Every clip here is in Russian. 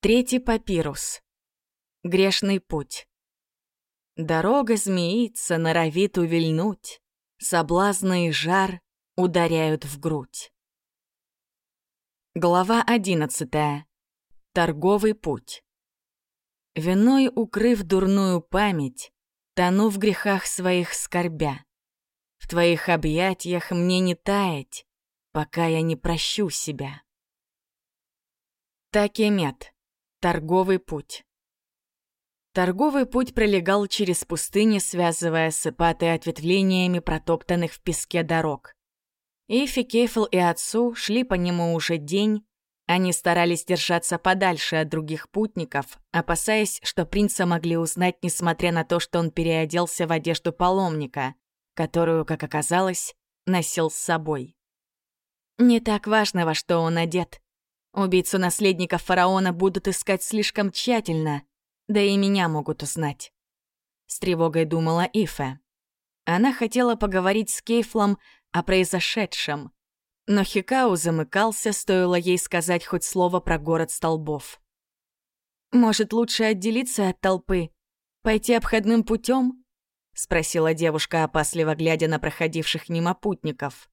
Третий папирус. Грешный путь. Дорога змеится, норовит увильнуть, Соблазны и жар ударяют в грудь. Глава одиннадцатая. Торговый путь. Виной укрыв дурную память, Тону в грехах своих скорбя. В твоих объятиях мне не таять, Пока я не прощу себя. Такемет. Торговый путь. Торговый путь пролегал через пустыни, связывая с Ипатой ответвлениями протоптанных в песке дорог. Ифи, Кейфл и отцу шли по нему уже день. Они старались держаться подальше от других путников, опасаясь, что принца могли узнать, несмотря на то, что он переоделся в одежду паломника, которую, как оказалось, носил с собой. Не так важно, во что он одет. Убийцу наследников фараона будут искать слишком тщательно, да и меня могут узнать. С тревогой думала Ифе. Она хотела поговорить с Кейфлом о произошедшем, но Хикау замыкался, стоило ей сказать хоть слово про город столбов. «Может, лучше отделиться от толпы? Пойти обходным путем? спросила девушка, опасливо глядя на проходивших мимо путников.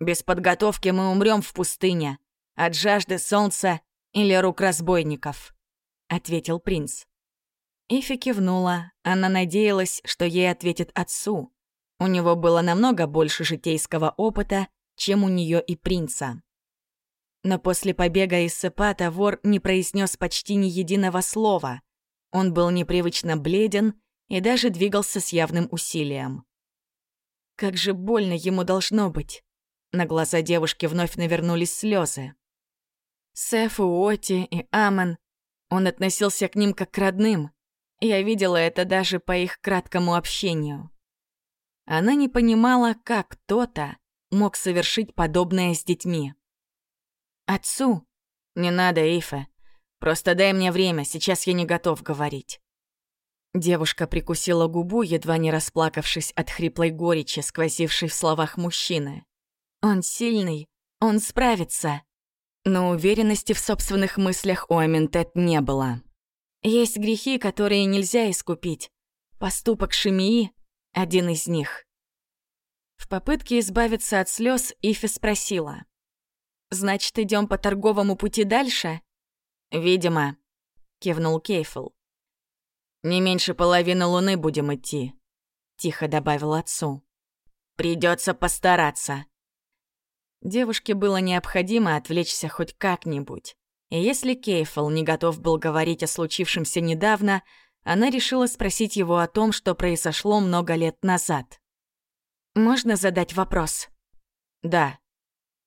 «Без подготовки мы умрем в пустыне», от жажды солнца или рук разбойников», — ответил принц. Ифи кивнула. Она надеялась, что ей ответит отцу. У него было намного больше житейского опыта, чем у нее и принца. Но после побега из Сепата вор не произнес почти ни единого слова. Он был непривычно бледен и даже двигался с явным усилием. Как же больно ему должно быть. На глаза девушки вновь навернулись слезы. Сеф, Уоти и Амон. Он относился к ним как к родным. Я видела это даже по их краткому общению. Она не понимала, как кто-то мог совершить подобное с детьми. «Отцу?» «Не надо, Ифа. Просто дай мне время, сейчас я не готов говорить». Девушка прикусила губу, едва не расплакавшись от хриплой горечи, сквозившей в словах мужчины. «Он сильный, он справится». Но уверенности в собственных мыслях у Аминтет не было. Есть грехи, которые нельзя искупить. Поступок Шемии — один из них. В попытке избавиться от слез Ифи спросила. «Значит, идем по торговому пути дальше?» «Видимо», — кивнул Кейфл. «Не меньше половины луны будем идти», — тихо добавил отцу. «Придется постараться», Девушке было необходимо отвлечься хоть как-нибудь. И если Кейфл не готов был говорить о случившемся недавно, она решила спросить его о том, что произошло много лет назад. «Можно задать вопрос?» «Да».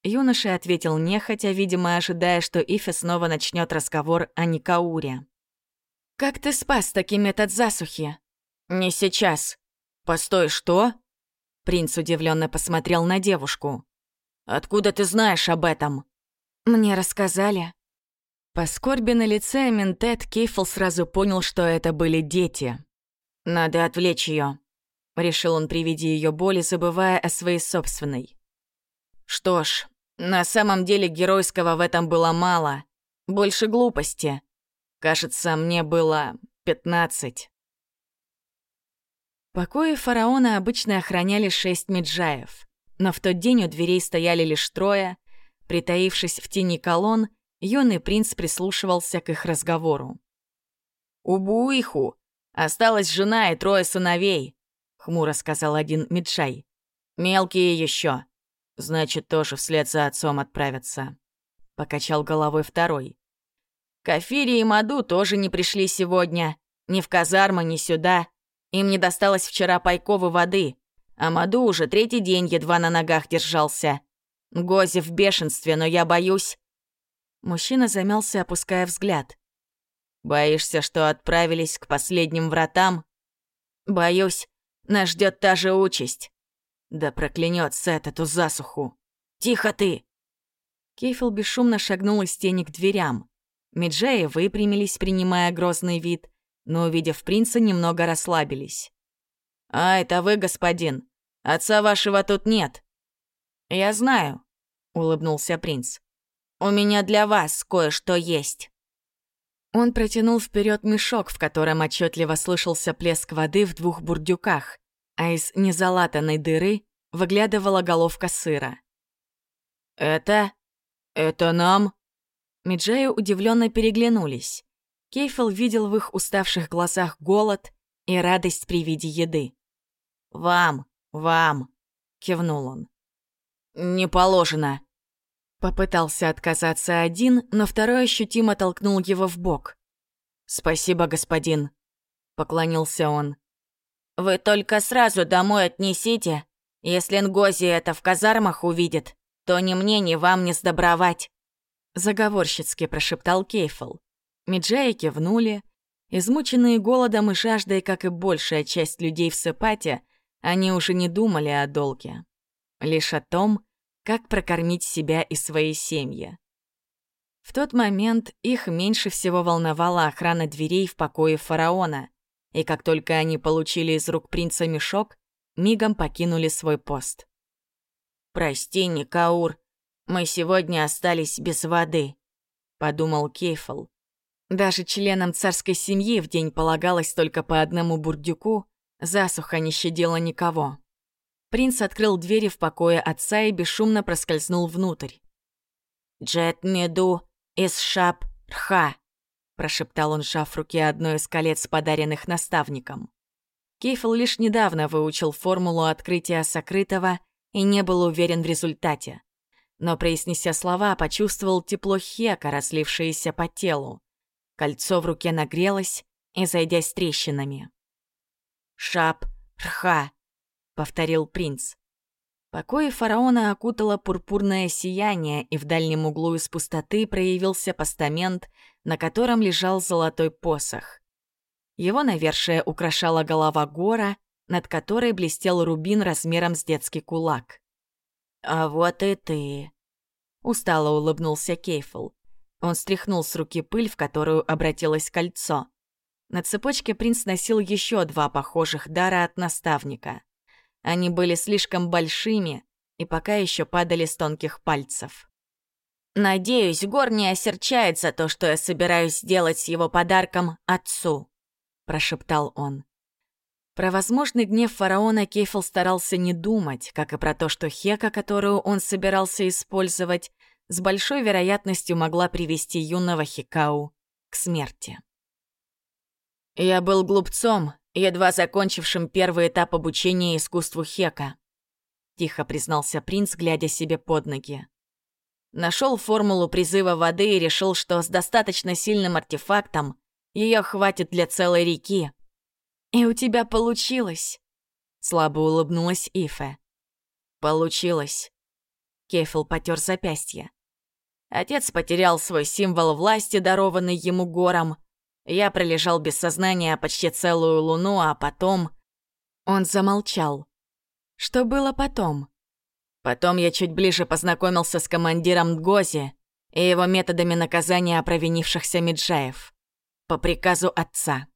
Юноша ответил нехотя, видимо, ожидая, что Ифе снова начнет разговор о Никауре. «Как ты спас таки метод засухи?» «Не сейчас». «Постой, что?» Принц удивленно посмотрел на девушку. Откуда ты знаешь об этом?» «Мне рассказали». По скорби на лице Ментет Кейфл сразу понял, что это были дети. «Надо отвлечь ее, решил он при виде ее боли, забывая о своей собственной. Что ж, на самом деле геройского в этом было мало. Больше глупости. Кажется, мне было пятнадцать. Покои фараона обычно охраняли шесть меджаев. Но в тот день у дверей стояли лишь трое. Притаившись в тени колонн, юный принц прислушивался к их разговору. «У Буиху осталась жена и трое сыновей», — хмуро сказал один Миджай. «Мелкие еще. Значит, тоже вслед за отцом отправятся», — покачал головой второй. «Кафири и Маду тоже не пришли сегодня. Ни в казарму, ни сюда. Им не досталось вчера пайковой воды. Амаду уже третий день едва на ногах держался. Гози в бешенстве, но я боюсь...» Мужчина замялся, опуская взгляд. «Боишься, что отправились к последним вратам?» «Боюсь, нас ждет та же участь. Да проклянет Сет эту засуху. Тихо ты!» Кейфел бесшумно шагнул из тени к дверям. Меджеи выпрямились, принимая грозный вид, но, увидев принца, немного расслабились. «А, это вы, господин. Отца вашего тут нет». «Я знаю», — улыбнулся принц. «У меня для вас кое-что есть». Он протянул вперед мешок, в котором отчетливо слышался плеск воды в двух бурдюках, а из незалатанной дыры выглядывала головка сыра. «Это? Это нам?» Меджеи удивленно переглянулись. Кейфел видел в их уставших глазах голод и радость при виде еды. «Вам, вам!» — кивнул он. «Не положено!» Попытался отказаться один, но второй ощутимо толкнул его в бок. «Спасибо, господин», — поклонился он. «Вы только сразу домой отнесите. Если Нгози это в казармах увидит, то ни мне, ни вам не сдобровать», — заговорщицки прошептал Кейфл. Меджаи кивнули. Измученные голодом и жаждой, как и большая часть людей в Сепате, они уже не думали о долге. Лишь о том, как прокормить себя и свои семьи. В тот момент их меньше всего волновала охрана дверей в покое фараона, и как только они получили из рук принца мешок, мигом покинули свой пост. «Прости, Никаур, мы сегодня остались без воды», — подумал Кейфл. Даже членам царской семьи в день полагалось только по одному бурдюку, засуха не щадила никого. Принц открыл двери в покое отца и бесшумно проскользнул внутрь. «Джет Меду из Шап-Рха», — прошептал он, сжав в руке одно из колец, подаренных наставником. Кейфл лишь недавно выучил формулу открытия сокрытого и не был уверен в результате. Но, произнеся слова, почувствовал тепло хека, разлившееся по телу. Кольцо в руке нагрелось и зайдясь трещинами. «Шап-Рха», — повторил принц. Покои фараона окутало пурпурное сияние, и в дальнем углу из пустоты проявился постамент, на котором лежал золотой посох. Его навершие украшала голова гора, над которой блестел рубин размером с детский кулак. «А вот и ты», — устало улыбнулся Кейфл. Он стряхнул с руки пыль, в которую обратилось кольцо. На цепочке принц носил еще два похожих дара от наставника. Они были слишком большими и пока еще падали с тонких пальцев. «Надеюсь, Гор не осерчает за то, что я собираюсь сделать с его подарком отцу», — прошептал он. Про возможный гнев фараона Кейфл старался не думать, как и про то, что Хека, которую он собирался использовать, с большой вероятностью могла привести юного Хикау к смерти. «Я был глупцом едва закончившим первый этап обучения искусству Хека. Тихо признался принц, глядя себе под ноги. Нашел формулу призыва воды и решил, что с достаточно сильным артефактом ее хватит для целой реки. «И у тебя получилось!» Слабо улыбнулась Ифе. «Получилось!» Кефил потер запястье. Отец потерял свой символ власти, дарованный ему гором, я пролежал без сознания почти целую луну, а потом... Он замолчал. Что было потом? Потом я чуть ближе познакомился с командиром Дгози и его методами наказания провинившихся Меджаев. По приказу отца.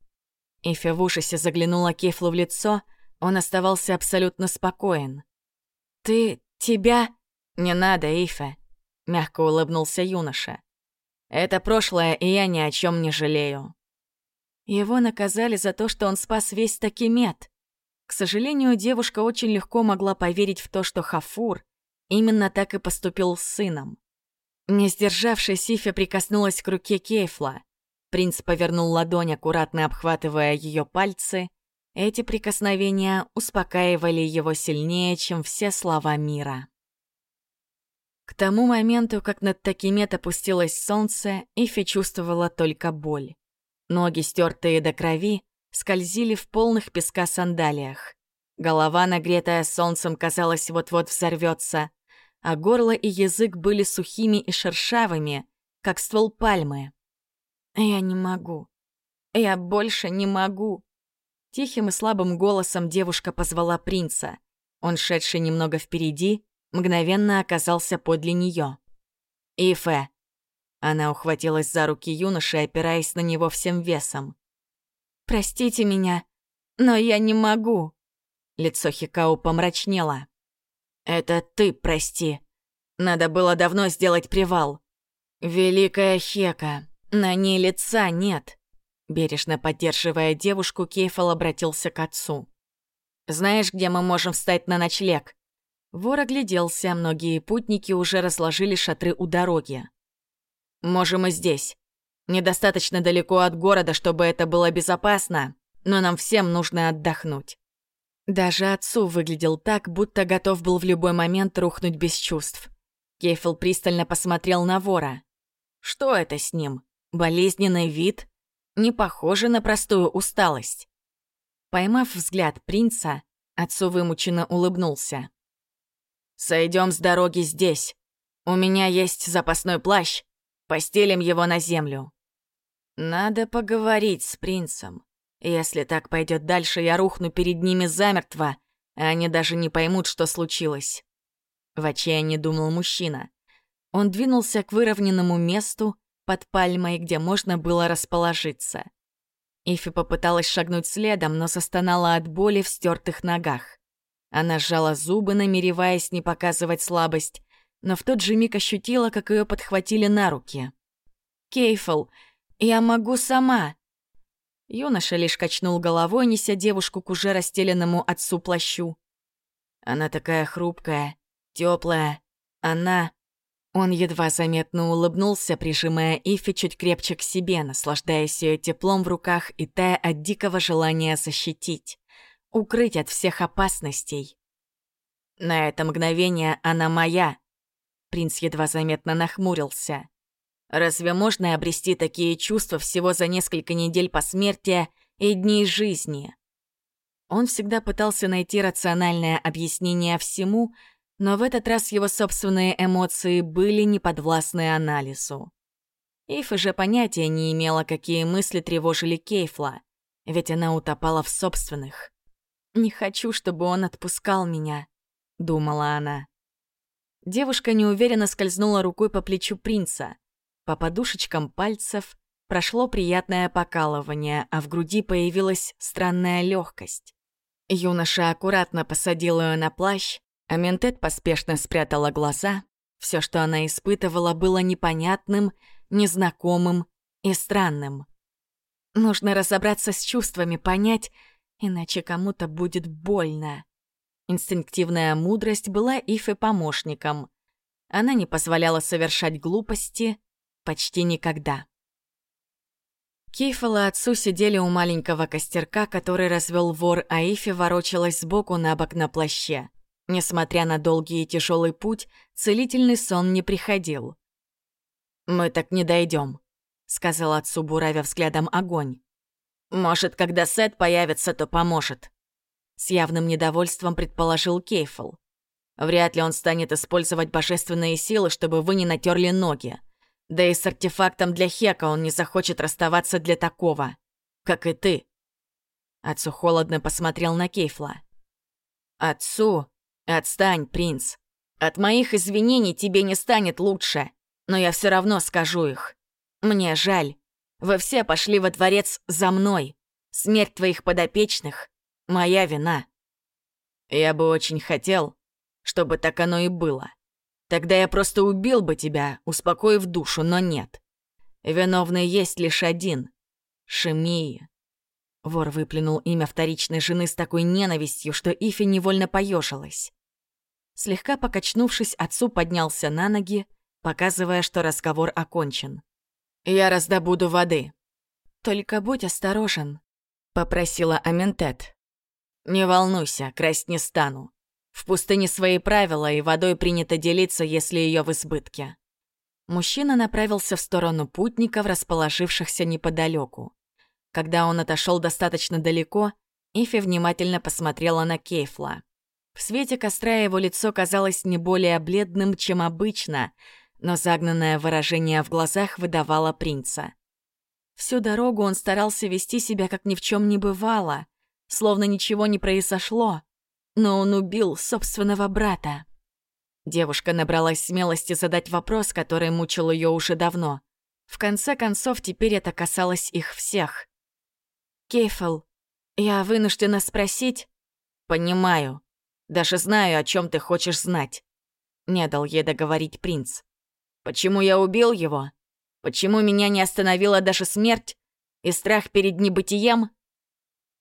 Ифе в ужасе заглянула Кефлу в лицо, он оставался абсолютно спокоен. «Ты... тебя...» «Не надо, Ифе», — мягко улыбнулся юноша. Это прошлое, и я ни о чем не жалею. Его наказали за то, что он спас весь Такимет. К сожалению, девушка очень легко могла поверить в то, что Хафур именно так и поступил с сыном. Не сдержавшись, Сифя прикоснулась к руке Кейфла. Принц повернул ладонь, аккуратно обхватывая ее пальцы. Эти прикосновения успокаивали его сильнее, чем все слова мира. К тому моменту, как над Такимет опустилось солнце, Ифи чувствовала только боль. Ноги, стертые до крови, скользили в полных песка сандалиях. Голова, нагретая солнцем, казалось, вот-вот взорвется, а горло и язык были сухими и шершавыми, как ствол пальмы. «Я не могу. Я больше не могу». Тихим и слабым голосом девушка позвала принца. Он, шедший немного впереди, мгновенно оказался подле нее. «Ифе!» Она ухватилась за руки юноши, опираясь на него всем весом. «Простите меня, но я не могу!» Лицо Хикау помрачнело. «Это ты прости. Надо было давно сделать привал. Великая Хека, На ней лица нет. Бережно поддерживая девушку, Кейфал обратился к отцу. «Знаешь, где мы можем встать на ночлег?» Вор огляделся, многие путники уже разложили шатры у дороги. «Можем и здесь. Недостаточно далеко от города, чтобы это было безопасно, но нам всем нужно отдохнуть». Даже отцу выглядел так, будто готов был в любой момент рухнуть без чувств. Кейфел пристально посмотрел на вора. Что это с ним? Болезненный вид? Не похоже на простую усталость. Поймав взгляд принца, отцу вымученно улыбнулся. Сойдем с дороги здесь. У меня есть запасной плащ. Постелим его на землю. Надо поговорить с принцем. Если так пойдет дальше, я рухну перед ними замертво, а они даже не поймут, что случилось. В отчаянии думал мужчина. Он двинулся к выровненному месту под пальмой, где можно было расположиться. Ифи попыталась шагнуть следом, но застонала от боли в стертых ногах. Она сжала зубы, намереваясь не показывать слабость, но в тот же миг ощутила, как ее подхватили на руки. «Кейфл, я могу сама!» Юноша лишь качнул головой, неся девушку к уже расстеленному отцу плащу. Она такая хрупкая, теплая. Она... Он едва заметно улыбнулся, прижимая Ифи чуть крепче к себе, наслаждаясь ее теплом в руках и тая от дикого желания защитить, укрыть от всех опасностей. На это мгновение она моя. Принц едва заметно нахмурился. Разве можно обрести такие чувства всего за несколько недель посмертия и дней жизни? Он всегда пытался найти рациональное объяснение всему, но в этот раз его собственные эмоции были неподвластны анализу. Ив же понятия не имела, какие мысли тревожили Кейфла, ведь она утопала в собственных. «Не хочу, чтобы он отпускал меня», — думала она. Девушка неуверенно скользнула рукой по плечу принца. По подушечкам пальцев прошло приятное покалывание, а в груди появилась странная легкость. Юноша аккуратно посадил ее на плащ, а Ментет поспешно спрятала глаза. Все, что она испытывала, было непонятным, незнакомым и странным. Нужно разобраться с чувствами, понять, иначе кому-то будет больно. Инстинктивная мудрость была Ифе помощником. Она не позволяла совершать глупости, почти никогда. Кейфел и отцу сидели у маленького костерка, который развел вор, а Ифи ворочалась сбоку на бок на плаще. Несмотря на долгий и тяжелый путь, целительный сон не приходил. «Мы так не дойдем, сказал отцу, буравя взглядом огонь. «Может, когда Сет появится, то поможет», — с явным недовольством предположил Кейфл. «Вряд ли он станет использовать божественные силы, чтобы вы не натерли ноги. Да и с артефактом для Хека он не захочет расставаться для такого, как и ты. Отцу холодно посмотрел на Кейфла. Отцу? Отстань, принц. От моих извинений тебе не станет лучше, но я все равно скажу их. Мне жаль. Вы все пошли во дворец за мной. Смерть твоих подопечных — моя вина. Я бы очень хотел, чтобы так оно и было. Тогда я просто убил бы тебя, успокоив душу, но нет. Виновный есть лишь один — Шемии. Вор выплюнул имя вторичной жены с такой ненавистью, что Ифи невольно поежилась. Слегка покачнувшись, отцу поднялся на ноги, показывая, что разговор окончен. «Я раздобуду воды». «Только будь осторожен», — попросила Аментет. «Не волнуйся, красть не стану. В пустыне свои правила, и водой принято делиться, если ее в избытке. Мужчина направился в сторону путников, расположившихся неподалеку. Когда он отошел достаточно далеко, Ифи внимательно посмотрела на Кейфла. В свете костра его лицо казалось не более бледным, чем обычно, но загнанное выражение в глазах выдавало принца. Всю дорогу он старался вести себя, как ни в чем не бывало, словно ничего не произошло, но он убил собственного брата. Девушка набралась смелости задать вопрос, который мучил ее уже давно. В конце концов, теперь это касалось их всех. «Кейфл, я вынуждена спросить...» «Понимаю. Даже знаю, о чем ты хочешь знать», — не дал ей договорить принц. «Почему я убил его? Почему меня не остановила даже смерть и страх перед небытием?»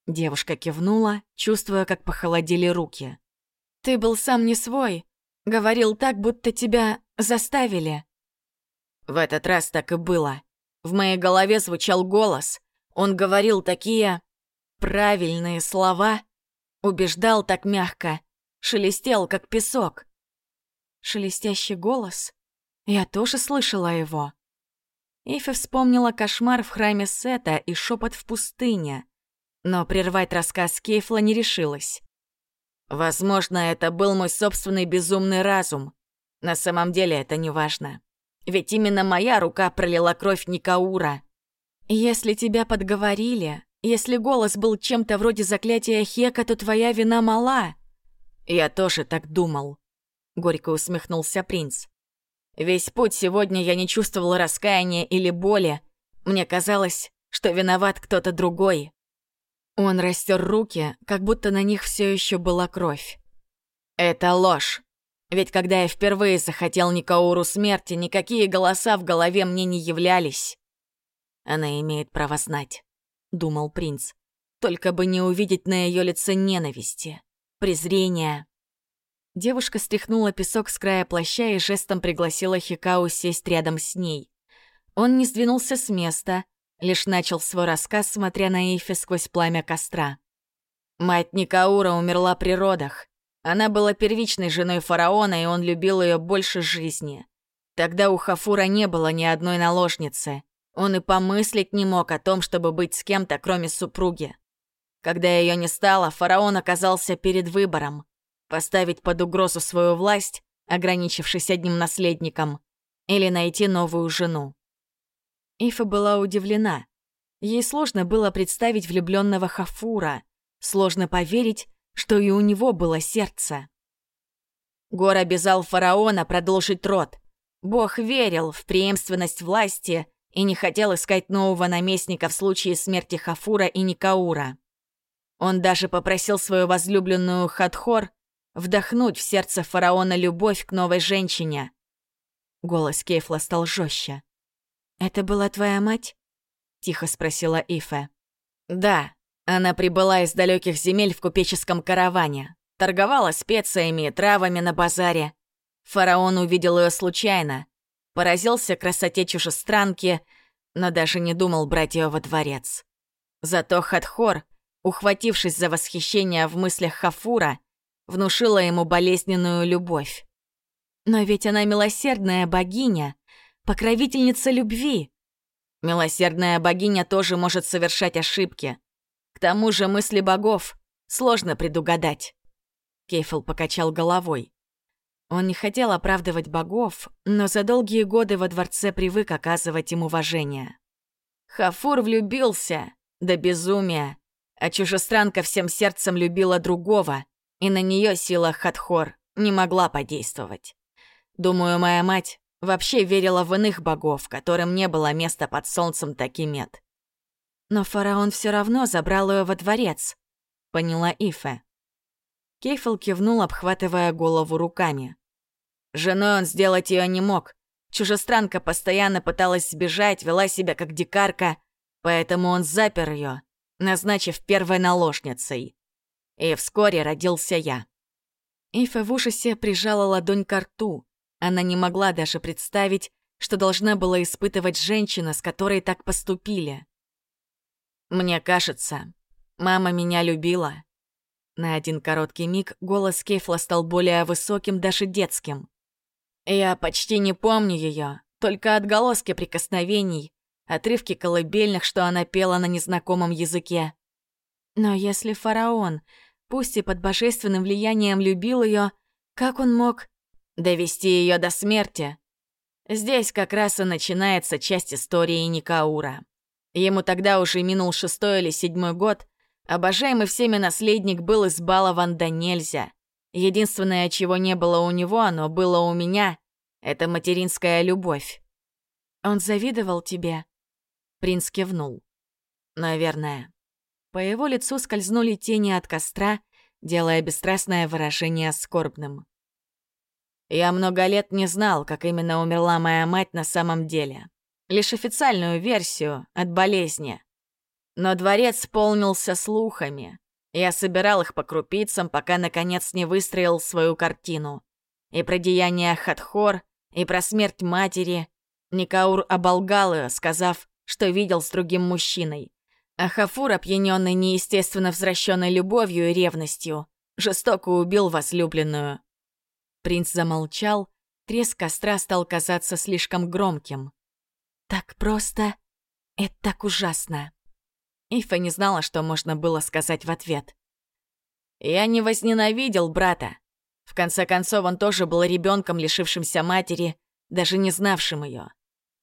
Девушка кивнула, чувствуя, как похолодели руки. «Ты был сам не свой. Говорил так, будто тебя заставили». В этот раз так и было. В моей голове звучал голос. Он говорил такие правильные слова, убеждал так мягко, шелестел, как песок. Шелестящий голос? Я тоже слышала его. Ифи вспомнила кошмар в храме Сета и шепот в пустыне, но прервать рассказ Кейфла не решилась. Возможно, это был мой собственный безумный разум. На самом деле это не важно. Ведь именно моя рука пролила кровь Никаура. Если тебя подговорили, если голос был чем-то вроде заклятия Хека, то твоя вина мала. Я тоже так думал. Горько усмехнулся принц. Весь путь сегодня я не чувствовал раскаяния или боли. Мне казалось, что виноват кто-то другой. Он растер руки, как будто на них все еще была кровь. Это ложь. Ведь когда я впервые захотел Никауру смерти, никакие голоса в голове мне не являлись. Она имеет право знать, думал принц. Только бы не увидеть на ее лице ненависти, презрения. Девушка стряхнула песок с края плаща и жестом пригласила Хикау сесть рядом с ней. Он не сдвинулся с места, лишь начал свой рассказ, смотря на Эйфи сквозь пламя костра. Мать Никаура умерла при родах. Она была первичной женой фараона, и он любил ее больше жизни. Тогда у Хафура не было ни одной наложницы. Он и помыслить не мог о том, чтобы быть с кем-то, кроме супруги. Когда ее не стало, фараон оказался перед выбором – поставить под угрозу свою власть, ограничившись одним наследником, или найти новую жену. Ифа была удивлена. Ей сложно было представить влюбленного Хафура, сложно поверить, что и у него было сердце. Гор обязал фараона продолжить род. Бог верил в преемственность власти и не хотел искать нового наместника в случае смерти Хафура и Никаура. Он даже попросил свою возлюбленную Хатхор вдохнуть в сердце фараона любовь к новой женщине. Голос Кейфла стал жестче. «Это была твоя мать?» — тихо спросила Ифе. «Да, она прибыла из далеких земель в купеческом караване, торговала специями и травами на базаре. Фараон увидел ее случайно, поразился красоте чужестранки, но даже не думал брать ее во дворец. Зато Хатхор, ухватившись за восхищение в мыслях Хафура, внушила ему болезненную любовь. Но ведь она милосердная богиня, покровительница любви. Милосердная богиня тоже может совершать ошибки, к тому же мысли богов сложно предугадать. Кейфл покачал головой. Он не хотел оправдывать богов, но за долгие годы во дворце привык оказывать им уважение. Хафур влюбился, до безумия, а чужестранка всем сердцем любила другого, и на нее сила Хатхор не могла подействовать. Думаю, моя мать вообще верила в иных богов, которым не было места под солнцем Такимет. Но фараон все равно забрал ее во дворец, поняла Ифе. Кейфл кивнул, обхватывая голову руками. Женой он сделать ее не мог. Чужестранка постоянно пыталась сбежать, вела себя как дикарка, поэтому он запер ее, назначив первой наложницей. И вскоре родился я. Ифе в ужасе прижала ладонь к рту. Она не могла даже представить, что должна была испытывать женщина, с которой так поступили. Мне кажется, мама меня любила. На один короткий миг голос Кейфла стал более высоким, даже детским. Я почти не помню ее, только отголоски прикосновений, отрывки колыбельных, что она пела на незнакомом языке. Но если фараон, пусть и под божественным влиянием, любил ее, как он мог довести ее до смерти? Здесь как раз и начинается часть истории Никаура. Ему тогда уже минул шестой или седьмой год. Обожаемый всеми наследник был избалован до нельзя. Единственное, чего не было у него, оно было у меня — это материнская любовь. «Он завидовал тебе?» Принц кивнул. «Наверное». По его лицу скользнули тени от костра, делая бесстрастное выражение скорбным. Я много лет не знал, как именно умерла моя мать на самом деле. лишь официальную версию от болезни. Но дворец полнился слухами. Я собирал их по крупицам, пока наконец не выстроил свою картину. И про деяния Хатхор, и про смерть матери. Никаур оболгал ее, сказав, что видел с другим мужчиной. А Хафур, опьяненный неестественно возвращенной любовью и ревностью, жестоко убил возлюбленную. Принц замолчал, треск костра стал казаться слишком громким. «Так просто... Это так ужасно!» Ифа не знала, что можно было сказать в ответ. «Я не возненавидел брата. В конце концов, он тоже был ребенком, лишившимся матери, даже не знавшим ее.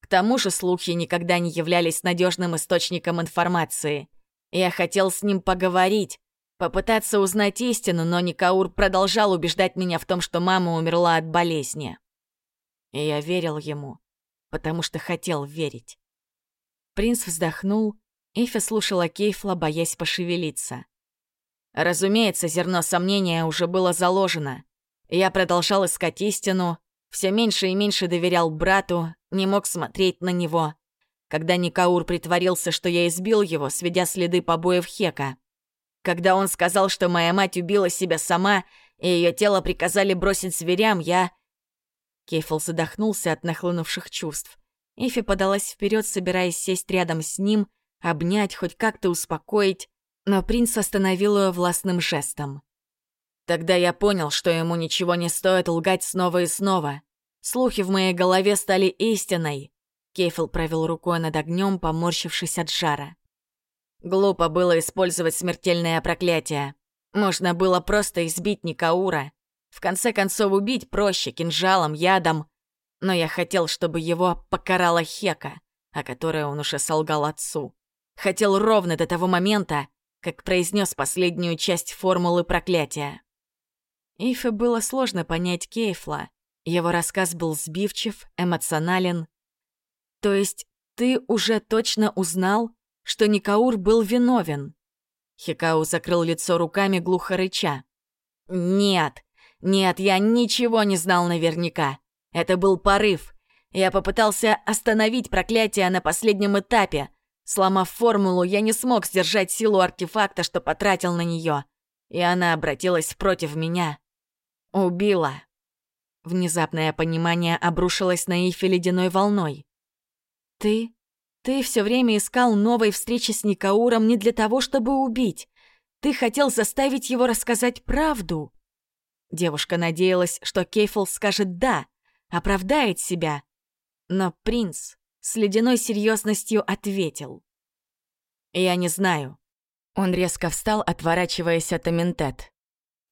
К тому же слухи никогда не являлись надежным источником информации. Я хотел с ним поговорить, попытаться узнать истину, но Никаур продолжал убеждать меня в том, что мама умерла от болезни. И я верил ему, потому что хотел верить. Принц вздохнул, Эфи слушала Кейфла, боясь пошевелиться. Разумеется, зерно сомнения уже было заложено. Я продолжал искать истину, все меньше и меньше доверял брату, не мог смотреть на него. Когда Никаур притворился, что я избил его, сведя следы побоев Хека. Когда он сказал, что моя мать убила себя сама, и ее тело приказали бросить зверям, я... Кейфл задохнулся от нахлынувших чувств. Эфи подалась вперед, собираясь сесть рядом с ним, обнять, хоть как-то успокоить, но принц остановил ее властным жестом. Тогда я понял, что ему ничего не стоит лгать снова и снова. Слухи в моей голове стали истиной. Кейфл провел рукой над огнем, поморщившись от жара. Глупо было использовать смертельное проклятие. Можно было просто избить Никаура. В конце концов, убить проще, кинжалом, ядом. Но я хотел, чтобы его покарала Хека, о которой он уже солгал отцу. Хотел ровно до того момента, как произнес последнюю часть формулы проклятия. Ифе было сложно понять Кейфла. Его рассказ был сбивчив, эмоционален. То есть ты уже точно узнал, что Никаур был виновен? Хикау закрыл лицо руками, глухо рыча. «Нет, нет, я ничего не знал наверняка. Это был порыв. Я попытался остановить проклятие на последнем этапе. Сломав формулу, я не смог сдержать силу артефакта, что потратил на нее. И она обратилась против меня. Убила. Внезапное понимание обрушилось на Ифи ледяной волной. «Ты? Ты все время искал новой встречи с Никауром не для того, чтобы убить. Ты хотел заставить его рассказать правду». Девушка надеялась, что Кейфл скажет «да», оправдает себя. Но принц с ледяной серьезностью ответил. «Я не знаю». Он резко встал, отворачиваясь от Аментет.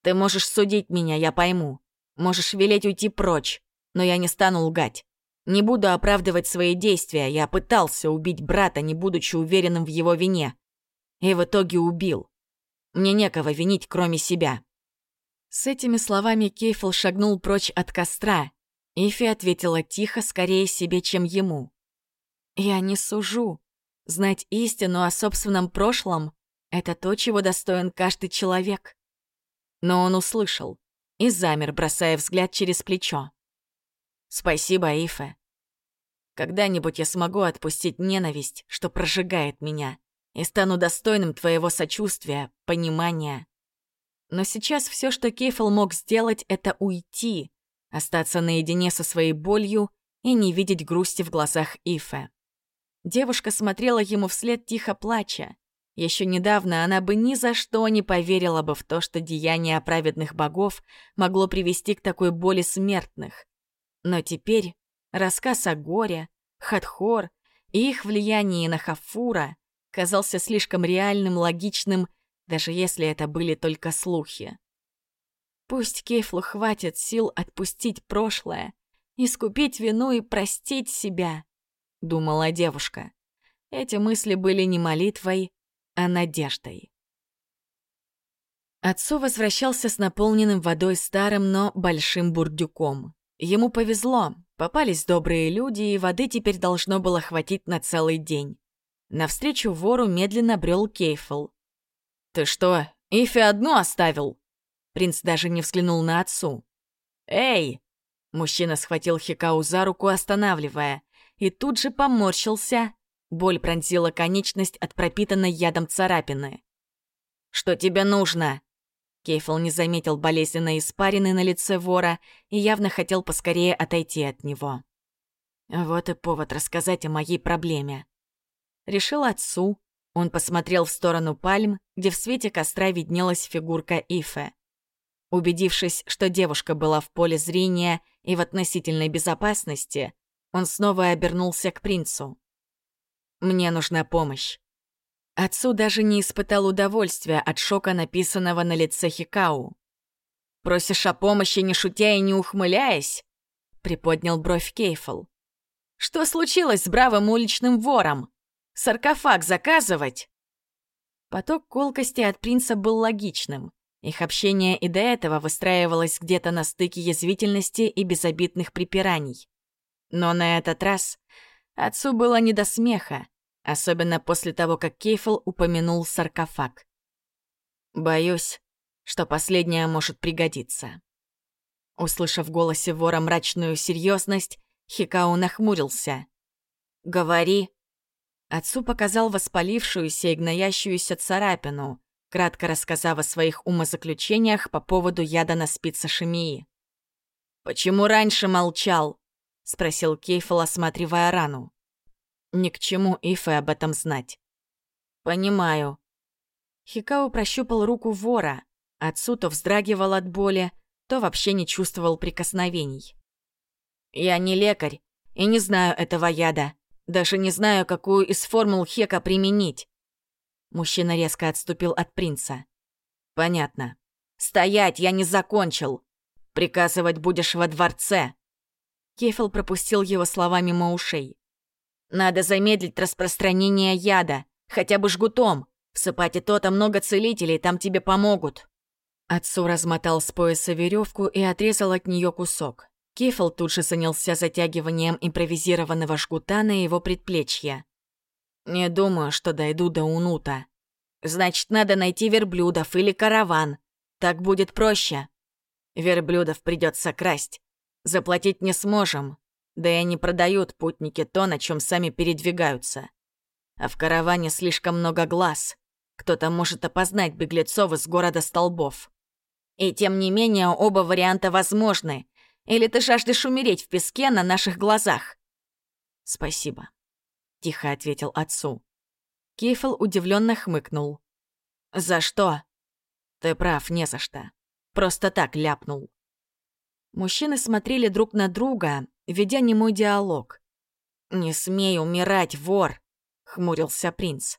Ты можешь судить меня, я пойму. Можешь велеть уйти прочь, но я не стану лгать. Не буду оправдывать свои действия. Я пытался убить брата, не будучи уверенным в его вине. И в итоге убил. Мне некого винить, кроме себя. С этими словами Кейфл шагнул прочь от костра. Ифи ответила тихо, скорее себе, чем ему. «Я не сужу. Знать истину о собственном прошлом — это то, чего достоин каждый человек но он услышал и замер, бросая взгляд через плечо. «Спасибо, Ифе. Когда-нибудь я смогу отпустить ненависть, что прожигает меня, и стану достойным твоего сочувствия, понимания. Но сейчас все, что Кейфл мог сделать, это уйти, остаться наедине со своей болью и не видеть грусти в глазах Ифе. Девушка смотрела ему вслед, тихо плача. Еще недавно она бы ни за что не поверила бы в то, что деяние праведных богов могло привести к такой боли смертных. Но теперь рассказ о горе, Хатхор и их влиянии на Хафура казался слишком реальным, логичным, даже если это были только слухи. Пусть Кейфлу хватит сил отпустить прошлое, искупить вину и простить себя, думала девушка. Эти мысли были не молитвой, а надеждой. Отцу возвращался с наполненным водой старым, но большим бурдюком. Ему повезло, попались добрые люди, и воды теперь должно было хватить на целый день. Навстречу вору медленно брел Кейфл. «Ты что, Ифи одну оставил?» Принц даже не взглянул на отцу. «Эй!» Мужчина схватил Хикау за руку, останавливая. и тут же поморщился. Боль пронзила конечность от пропитанной ядом царапины. «Что тебе нужно?» Кейфл не заметил болезненной испарины на лице вора и явно хотел поскорее отойти от него. Вот и повод рассказать о моей проблеме. Решил отцу. Он посмотрел в сторону пальм, где в свете костра виднелась фигурка Ифе. Убедившись, что девушка была в поле зрения и в относительной безопасности, он снова обернулся к принцу. «Мне нужна помощь». Отцу даже не испытал удовольствия от шока, написанного на лице Хикау. «Просишь о помощи, не шутя и не ухмыляясь?» — приподнял бровь Кейфл. «Что случилось с бравым уличным вором? Саркофаг заказывать?» Поток колкости от принца был логичным. Их общение и до этого выстраивалось где-то на стыке язвительности и безобидных припираний. Но на этот раз отцу было не до смеха, особенно после того, как Кейфл упомянул саркофаг. «Боюсь, что последнее может пригодиться». Услышав в голосе вора мрачную серьезность, Хикау нахмурился. «Говори». Отцу показал воспалившуюся и гноящуюся царапину, кратко рассказав о своих умозаключениях по поводу яда на спице Шемии. «Почему раньше молчал?» — спросил Кейфл, осматривая рану. «Ни к чему Ифе об этом знать». «Понимаю». Хикао прощупал руку вора. Отцу то вздрагивал от боли, то вообще не чувствовал прикосновений. «Я не лекарь и не знаю этого яда. Даже не знаю, какую из формул Хека применить. Мужчина резко отступил от принца. «Понятно. Стоять, я не закончил. Приказывать будешь во дворце». Кефел пропустил его слова мимо ушей. «Надо замедлить распространение яда, хотя бы жгутом. В Сыпате то-то много целителей, там тебе помогут». Отцу размотал с пояса веревку и отрезал от нее кусок. Кефел тут же занялся затягиванием импровизированного жгута на его предплечье. Не думаю, что дойду до Унута. Значит, надо найти верблюдов или караван. Так будет проще. Верблюдов придется красть. Заплатить не сможем. Да и они продают путники то, на чем сами передвигаются. А в караване слишком много глаз. Кто-то может опознать беглецов из города столбов. И тем не менее, оба варианта возможны. Или ты жаждешь умереть в песке на наших глазах? Спасибо. — тихо ответил отцу. Кейфл удивленно хмыкнул. «За что?» «Ты прав, не за что. Просто так ляпнул». Мужчины смотрели друг на друга, ведя немой диалог. «Не смей умирать, вор!» — хмурился принц.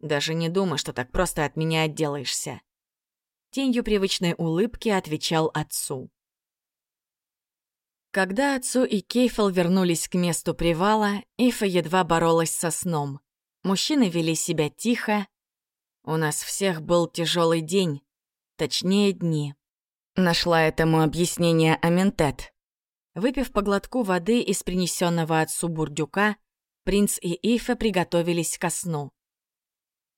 «Даже не думай, что так просто от меня отделаешься». Тенью привычной улыбки отвечал отцу. Когда отцу и Кейфел вернулись к месту привала, Ифа едва боролась со сном. Мужчины вели себя тихо. У нас всех был тяжелый день, точнее дни. Нашла этому объяснение Аментет. Выпив по глотку воды из принесенного отцу бурдюка, принц и Ифа приготовились ко сну.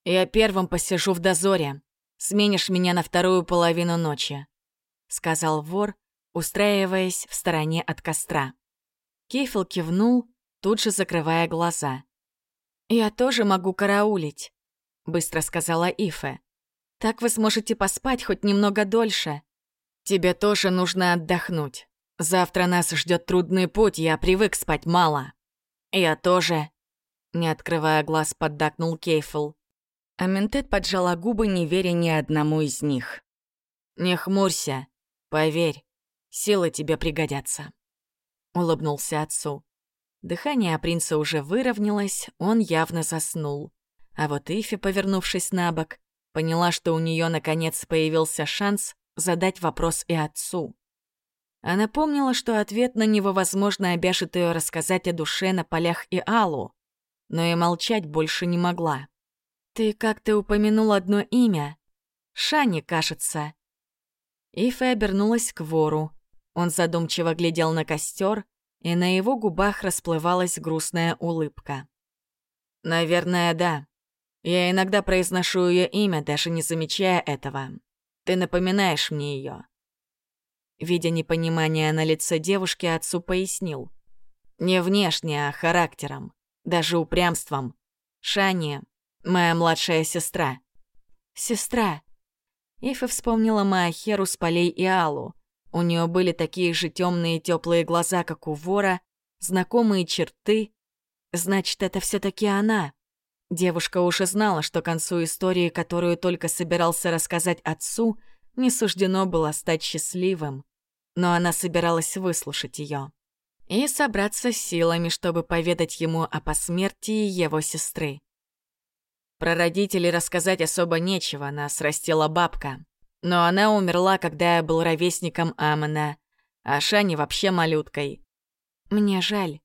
«Я первым посижу в дозоре. Сменишь меня на вторую половину ночи», — сказал вор, устраиваясь в стороне от костра. Кейфл кивнул, тут же закрывая глаза. «Я тоже могу караулить», — быстро сказала Ифе. «Так вы сможете поспать хоть немного дольше. Тебе тоже нужно отдохнуть. Завтра нас ждет трудный путь, я привык спать мало». «Я тоже», — не открывая глаз, поддакнул Кейфл. Аментет поджала губы, не веря ни одному из них. «Не хмурься. Поверь, Силы тебе пригодятся», — улыбнулся отцу. Дыхание принца уже выровнялось, он явно заснул. А вот Ифи, повернувшись на бок, поняла, что у нее наконец появился шанс задать вопрос и отцу. Она помнила, что ответ на него, возможно, обяжет ее рассказать о душе на полях и Аллу, но и молчать больше не могла. «Ты как-то упомянул одно имя. Шани, кажется». Ифа обернулась к вору. Он задумчиво глядел на костер, и на его губах расплывалась грустная улыбка. «Наверное, да. Я иногда произношу ее имя, даже не замечая этого. Ты напоминаешь мне ее. Видя непонимание на лице девушки, отцу пояснил. Не внешне, а характером, даже упрямством. Шани — моя младшая сестра. Сестра. Ифа вспомнила Маахеру с полей и Аллу. У нее были такие же темные теплые глаза, как у вора, знакомые черты. Значит, это все таки она. Девушка уже знала, что к концу истории, которую только собирался рассказать отцу, не суждено было стать счастливым. Но она собиралась выслушать ее и собраться с силами, чтобы поведать ему о посмертии его сестры. Про родителей рассказать особо нечего, нас растила бабка. Но она умерла, когда я был ровесником Амона, а Шани вообще малюткой. Мне жаль.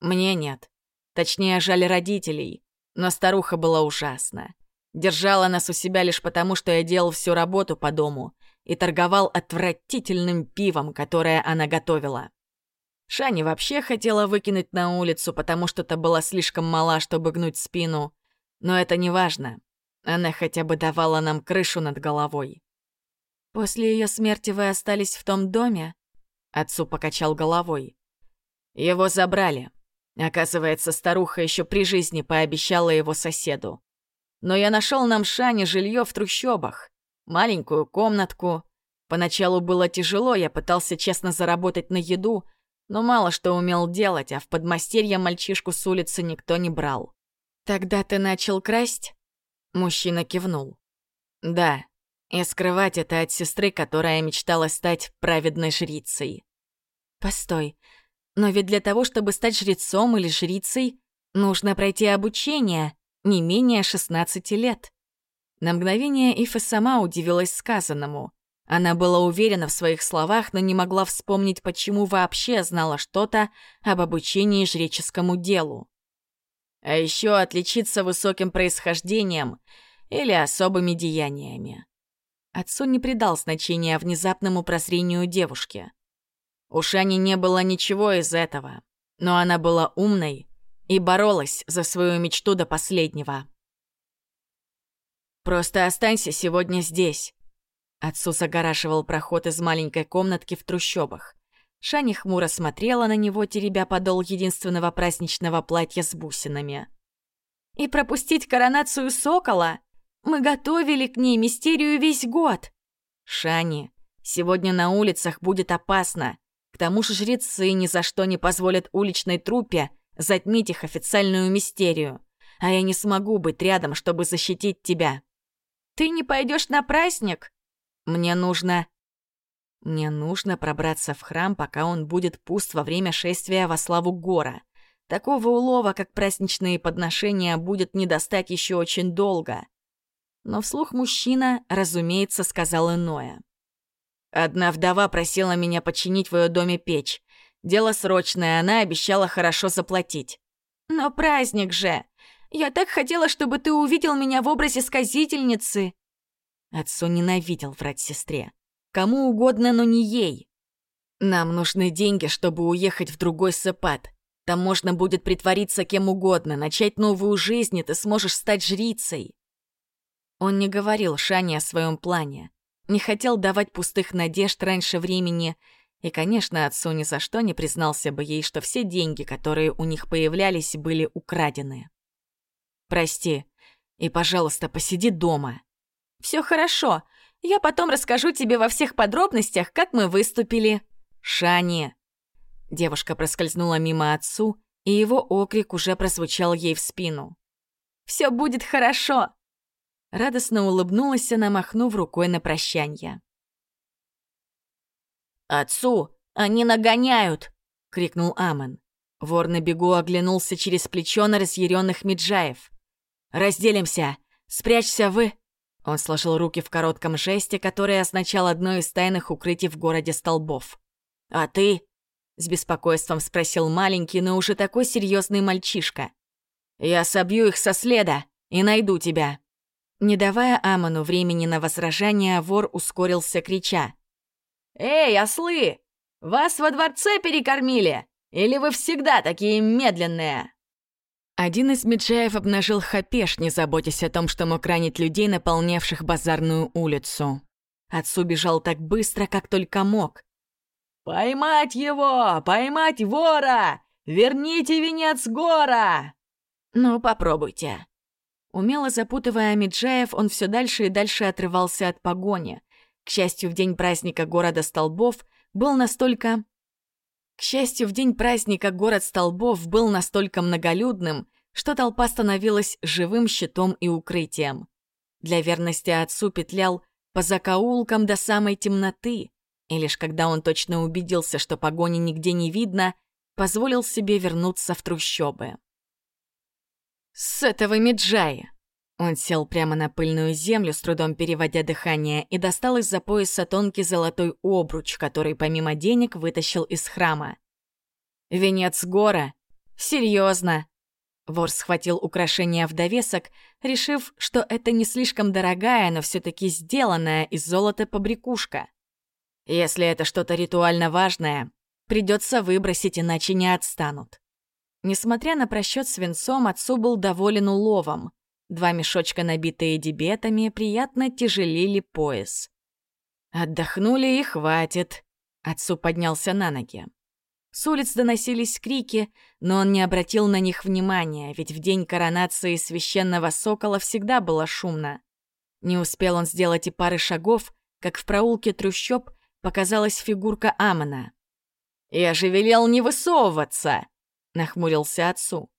Мне нет. Точнее, жаль родителей. Но старуха была ужасна. Держала нас у себя лишь потому, что я делал всю работу по дому и торговал отвратительным пивом, которое она готовила. Шани вообще хотела выкинуть на улицу, потому что та была слишком мала, чтобы гнуть спину. Но это не важно. Она хотя бы давала нам крышу над головой. «После ее смерти вы остались в том доме?» Отцу покачал головой. «Его забрали. Оказывается, старуха еще при жизни пообещала его соседу. Но я нашел нам Шане жилье в трущобах. Маленькую комнатку. Поначалу было тяжело, я пытался честно заработать на еду, но мало что умел делать, а в подмастерье мальчишку с улицы никто не брал. «Тогда ты начал красть?» Мужчина кивнул. «Да, и скрывать это от сестры, которая мечтала стать праведной жрицей». «Постой, но ведь для того, чтобы стать жрецом или жрицей, нужно пройти обучение, не менее 16 лет. На мгновение Ифа сама удивилась сказанному. Она была уверена в своих словах, но не могла вспомнить, почему вообще знала что-то об обучении жреческому делу. А еще отличиться высоким происхождением или особыми деяниями. Отцу не придал значения внезапному прозрению девушки. У Шани не было ничего из этого, но она была умной и боролась за свою мечту до последнего. «Просто останься сегодня здесь», — отцу загораживал проход из маленькой комнатки в трущобах. Шани хмуро смотрела на него, теребя подол единственного праздничного платья с бусинами. «И пропустить коронацию сокола? Мы готовили к ней мистерию весь год!» «Шани, сегодня на улицах будет опасно. К тому же жрецы ни за что не позволят уличной трупе затмить их официальную мистерию. А я не смогу быть рядом, чтобы защитить тебя. Ты не пойдешь на праздник? Мне нужно... Мне нужно пробраться в храм, пока он будет пуст во время шествия во славу Гора. Такого улова, как праздничные подношения, будет не достать еще очень долго. Но вслух мужчина, разумеется, сказал иное. Одна вдова просила меня починить в ее доме печь. Дело срочное, она обещала хорошо заплатить. «Но праздник же! Я так хотела, чтобы ты увидел меня в образе сказительницы!» Отцу ненавидел врать сестре. Кому угодно, но не ей. «Нам нужны деньги, чтобы уехать в другой сепат. Там можно будет притвориться кем угодно, начать новую жизнь, и ты сможешь стать жрицей». Он не говорил Шане о своем плане не хотел давать пустых надежд раньше времени, и, конечно, отцу ни за что не признался бы ей, что все деньги, которые у них появлялись, были украдены. «Прости, и, пожалуйста, посиди дома». «Все хорошо. Я потом расскажу тебе во всех подробностях, как мы выступили». «Шани!» Девушка проскользнула мимо отцу, и его окрик уже прозвучал ей в спину. «Все будет хорошо!» Радостно улыбнулась она, махнув рукой на прощанье. «Отцу! Они нагоняют!» — крикнул Амон. Вор на бегу оглянулся через плечо на разъяренных Меджаев. «Разделимся! Спрячься вы!» Он сложил руки в коротком жесте, который означал одно из тайных укрытий в городе столбов. «А ты?» — с беспокойством спросил маленький, но уже такой серьезный мальчишка. «Я собью их со следа и найду тебя!» Не давая Амону времени на возражение, вор ускорился, крича. «Эй, ослы! Вас во дворце перекормили? Или вы всегда такие медленные?» Один из Меджаев обнажил хапеш, не заботясь о том, что мог ранить людей, наполнявших базарную улицу. Отцу бежал так быстро, как только мог. «Поймать его! Поймать вора! Верните венец гора!» «Ну, попробуйте». Умело запутывая Амиджаев, он все дальше и дальше отрывался от погони. К счастью, в день праздника города Столбов был настолько... К счастью, в день праздника город Столбов был настолько многолюдным, что толпа становилась живым щитом и укрытием. Для верности отцу петлял по закоулкам до самой темноты, и лишь когда он точно убедился, что погони нигде не видно, позволил себе вернуться в трущобы. «С этого Меджая!» Он сел прямо на пыльную землю, с трудом переводя дыхание, и достал из-за пояса тонкий золотой обруч, который помимо денег вытащил из храма. «Венец гора? Серьезно!» Вор схватил украшение в довесок, решив, что это не слишком дорогая, но все таки сделанная из золота побрякушка. Если это что-то ритуально важное, придется выбросить, иначе не отстанут. Несмотря на просчет свинцом, отцу был доволен уловом. Два мешочка, набитые дебетами, приятно тяжелили пояс. «Отдохнули и хватит», — отцу поднялся на ноги. С улиц доносились крики, но он не обратил на них внимания, ведь в день коронации священного сокола всегда было шумно. Не успел он сделать и пары шагов, как в проулке трущоб показалась фигурка Амона. «Я же велел не высовываться!» — нахмурился отцу.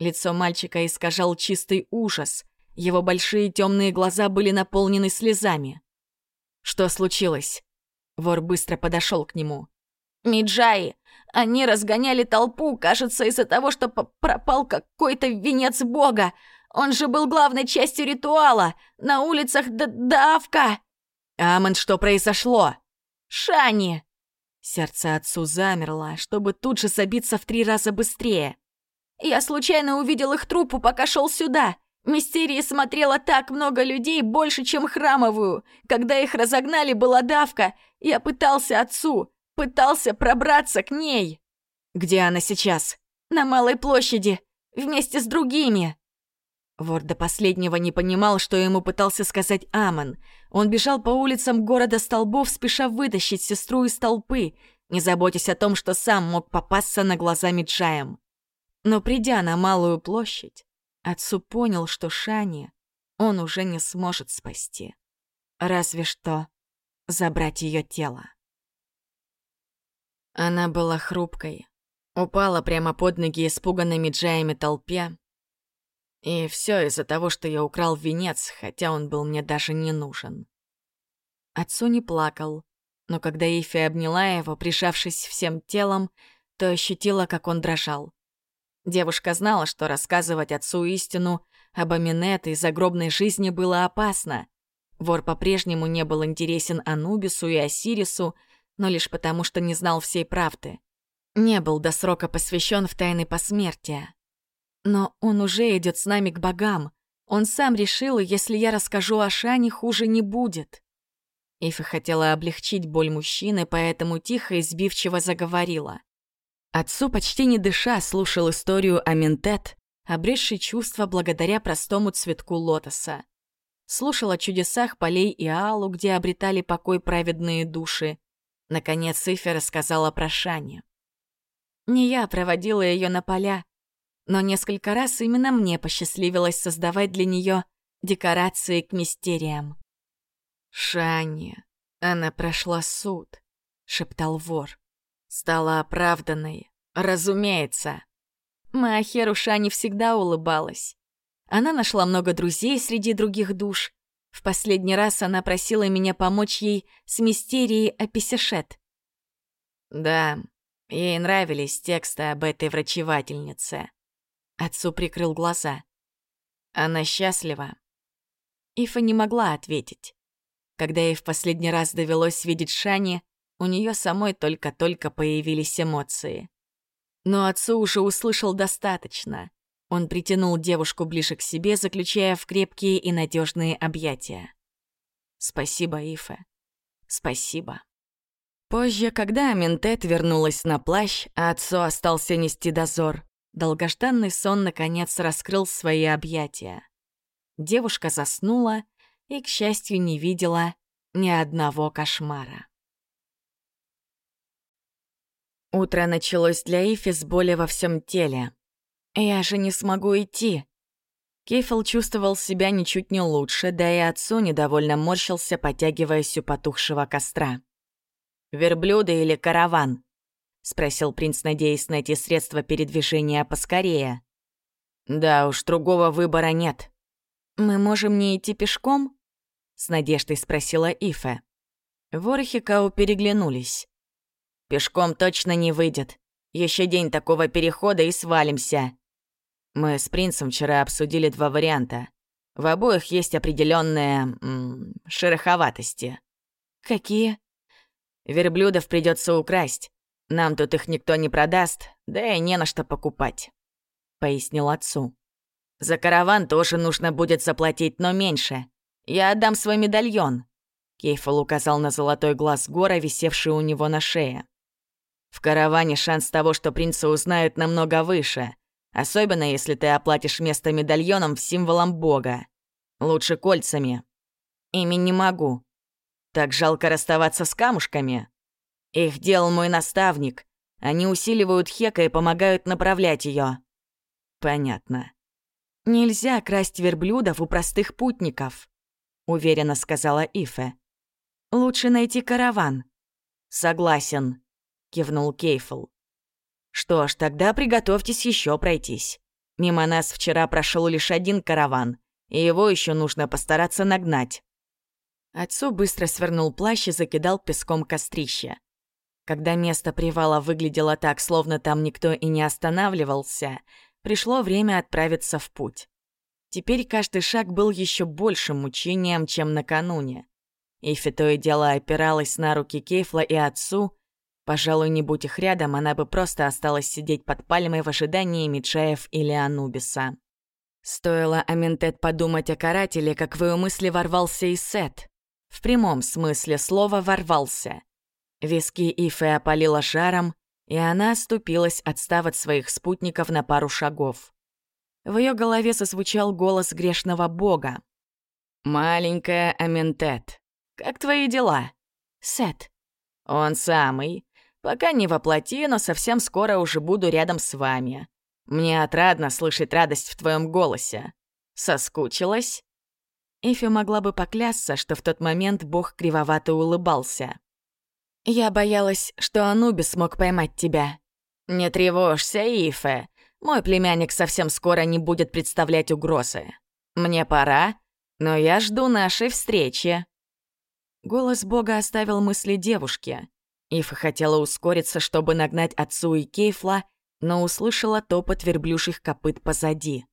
Лицо мальчика искажал чистый ужас. Его большие темные глаза были наполнены слезами. «Что случилось?» Вор быстро подошел к нему. «Миджаи! Они разгоняли толпу, кажется, из-за того, что пропал какой-то венец бога. Он же был главной частью ритуала. На улицах давка. Амон, что произошло? Шани. Сердце отцу замерло, чтобы тут же забиться в три раза быстрее. Я случайно увидел их трупу, пока шел сюда. Мистерии смотрела так много людей, больше, чем храмовую. Когда их разогнали, была давка. Я пытался отцу. Пытался пробраться к ней. Где она сейчас? На Малой площади. Вместе с другими. Вор до последнего не понимал, что ему пытался сказать Амон. Он бежал по улицам города Столбов, спеша вытащить сестру из толпы, не заботясь о том, что сам мог попасться на глаза Миджаем. Но придя на Малую площадь, отцу понял, что Шани он уже не сможет спасти. Разве что забрать ее тело. Она была хрупкой, упала прямо под ноги испуганными джаями толпе. И все из-за того, что я украл венец, хотя он был мне даже не нужен. Отцу не плакал, но когда Ифи обняла его, прижавшись всем телом, то ощутила, как он дрожал. Девушка знала, что рассказывать отцу истину об Аминет и загробной жизни было опасно. Вор по-прежнему не был интересен Анубису и Осирису, но лишь потому, что не знал всей правды. Не был до срока посвящен в тайны посмертия. Но он уже идет с нами к богам. Он сам решил, если я расскажу о Шане, хуже не будет. Ифа хотела облегчить боль мужчины, поэтому тихо и сбивчиво заговорила. Отцу почти не дыша слушал историю о Ментет, обретшей чувства благодаря простому цветку лотоса. Слушал о чудесах полей и Алу, где обретали покой праведные души, Наконец Ифи рассказала про Шане. Не я проводила ее на поля, но несколько раз именно мне посчастливилось создавать для нее декорации к мистериям. «Шане, она прошла суд», — шептал вор. «Стала оправданной, разумеется». Маахеру Шани всегда улыбалась. Она нашла много друзей среди других душ, в последний раз она просила меня помочь ей с мистерией Аписешет. Да, ей нравились тексты об этой врачевательнице. Отцу прикрыл глаза. Она счастлива. Ифа не могла ответить. Когда ей в последний раз довелось видеть Шани, у нее самой только-только появились эмоции. Но отцу уже услышал достаточно. Он притянул девушку ближе к себе, заключая в крепкие и надежные объятия. «Спасибо, Ифе. Спасибо». Позже, когда Аминтет вернулась на плащ, а отцу остался нести дозор, долгожданный сон наконец раскрыл свои объятия. Девушка заснула и, к счастью, не видела ни одного кошмара. Утро началось для Ифи с боли во всем теле. «Я же не смогу идти!» Кейфл чувствовал себя ничуть не лучше, да и отцу недовольно морщился, потягиваясь у потухшего костра. «Верблюды или караван?» — спросил принц, надеясь найти средства передвижения поскорее. «Да уж, другого выбора нет». «Мы можем не идти пешком?» — с надеждой спросила Ифе. Вор Хикао переглянулись. «Пешком точно не выйдет. Еще день такого перехода и свалимся». Мы с принцем вчера обсудили два варианта. В обоих есть определенные шероховатости. Какие? Верблюдов придется украсть. Нам тут их никто не продаст, да и не на что покупать, пояснил отцу. За караван тоже нужно будет заплатить, но меньше. Я отдам свой медальон. Кейфл указал на золотой глаз гора, висевший у него на шее. В караване шанс того, что принца узнают, намного выше. Особенно, если ты оплатишь место медальоном в символом бога. Лучше кольцами. Ими не могу. Так жалко расставаться с камушками. Их делал мой наставник. Они усиливают Хека и помогают направлять ее. Понятно. Нельзя красть верблюдов у простых путников, уверенно сказала Ифе. Лучше найти караван. Согласен, кивнул Кейфл. Что ж, тогда приготовьтесь еще пройтись. Мимо нас вчера прошел лишь один караван, и его еще нужно постараться нагнать. Отцу быстро свернул плащ и закидал песком кострище. Когда место привала выглядело так, словно там никто и не останавливался, пришло время отправиться в путь. Теперь каждый шаг был еще большим мучением, чем накануне. Ифи то дело опиралась на руки Кейфла и отцу, Пожалуй, не будь их рядом, она бы просто осталась сидеть под пальмой в ожидании Миджаев или Анубиса. Стоило Аментет подумать о карателе, как в ее мысли ворвался и Сет. В прямом смысле слова «ворвался». Виски Ифы опалила жаром, и она оступилась, отстав от своих спутников на пару шагов. В ее голове созвучал голос грешного бога. «Маленькая Аментет, как твои дела?» «Сет». «Он самый. Пока не воплоти, но совсем скоро уже буду рядом с вами. Мне отрадно слышать радость в твоем голосе. Соскучилась?» Эфи могла бы поклясться, что в тот момент бог кривовато улыбался. «Я боялась, что Анубис смог поймать тебя». «Не тревожься, Ифе. Мой племянник совсем скоро не будет представлять угрозы. Мне пора, но я жду нашей встречи». Голос бога оставил мысли девушки. Ифа хотела ускориться, чтобы нагнать отцу и Кейфла, но услышала топот верблюжьих копыт позади.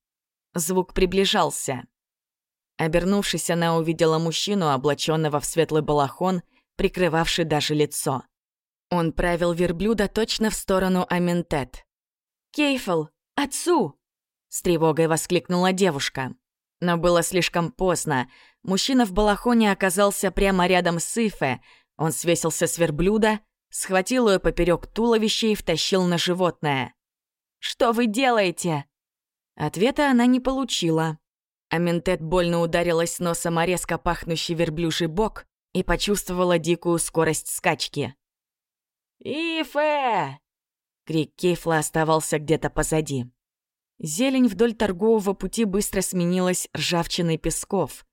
Звук приближался. Обернувшись, она увидела мужчину, облаченного в светлый балахон, прикрывавший даже лицо. Он правил верблюда точно в сторону Аментет. «Кейфл! Отцу!» — с тревогой воскликнула девушка. Но было слишком поздно. Мужчина в балахоне оказался прямо рядом с Ифе. Он свесился с верблюда, схватил ее поперек туловища и втащил на животное. «Что вы делаете?» Ответа она не получила. Аментет больно ударилась носом о резко пахнущий верблюжий бок и почувствовала дикую скорость скачки. «Ифе!» Крик Кейфла оставался где-то позади. Зелень вдоль торгового пути быстро сменилась ржавчиной песков.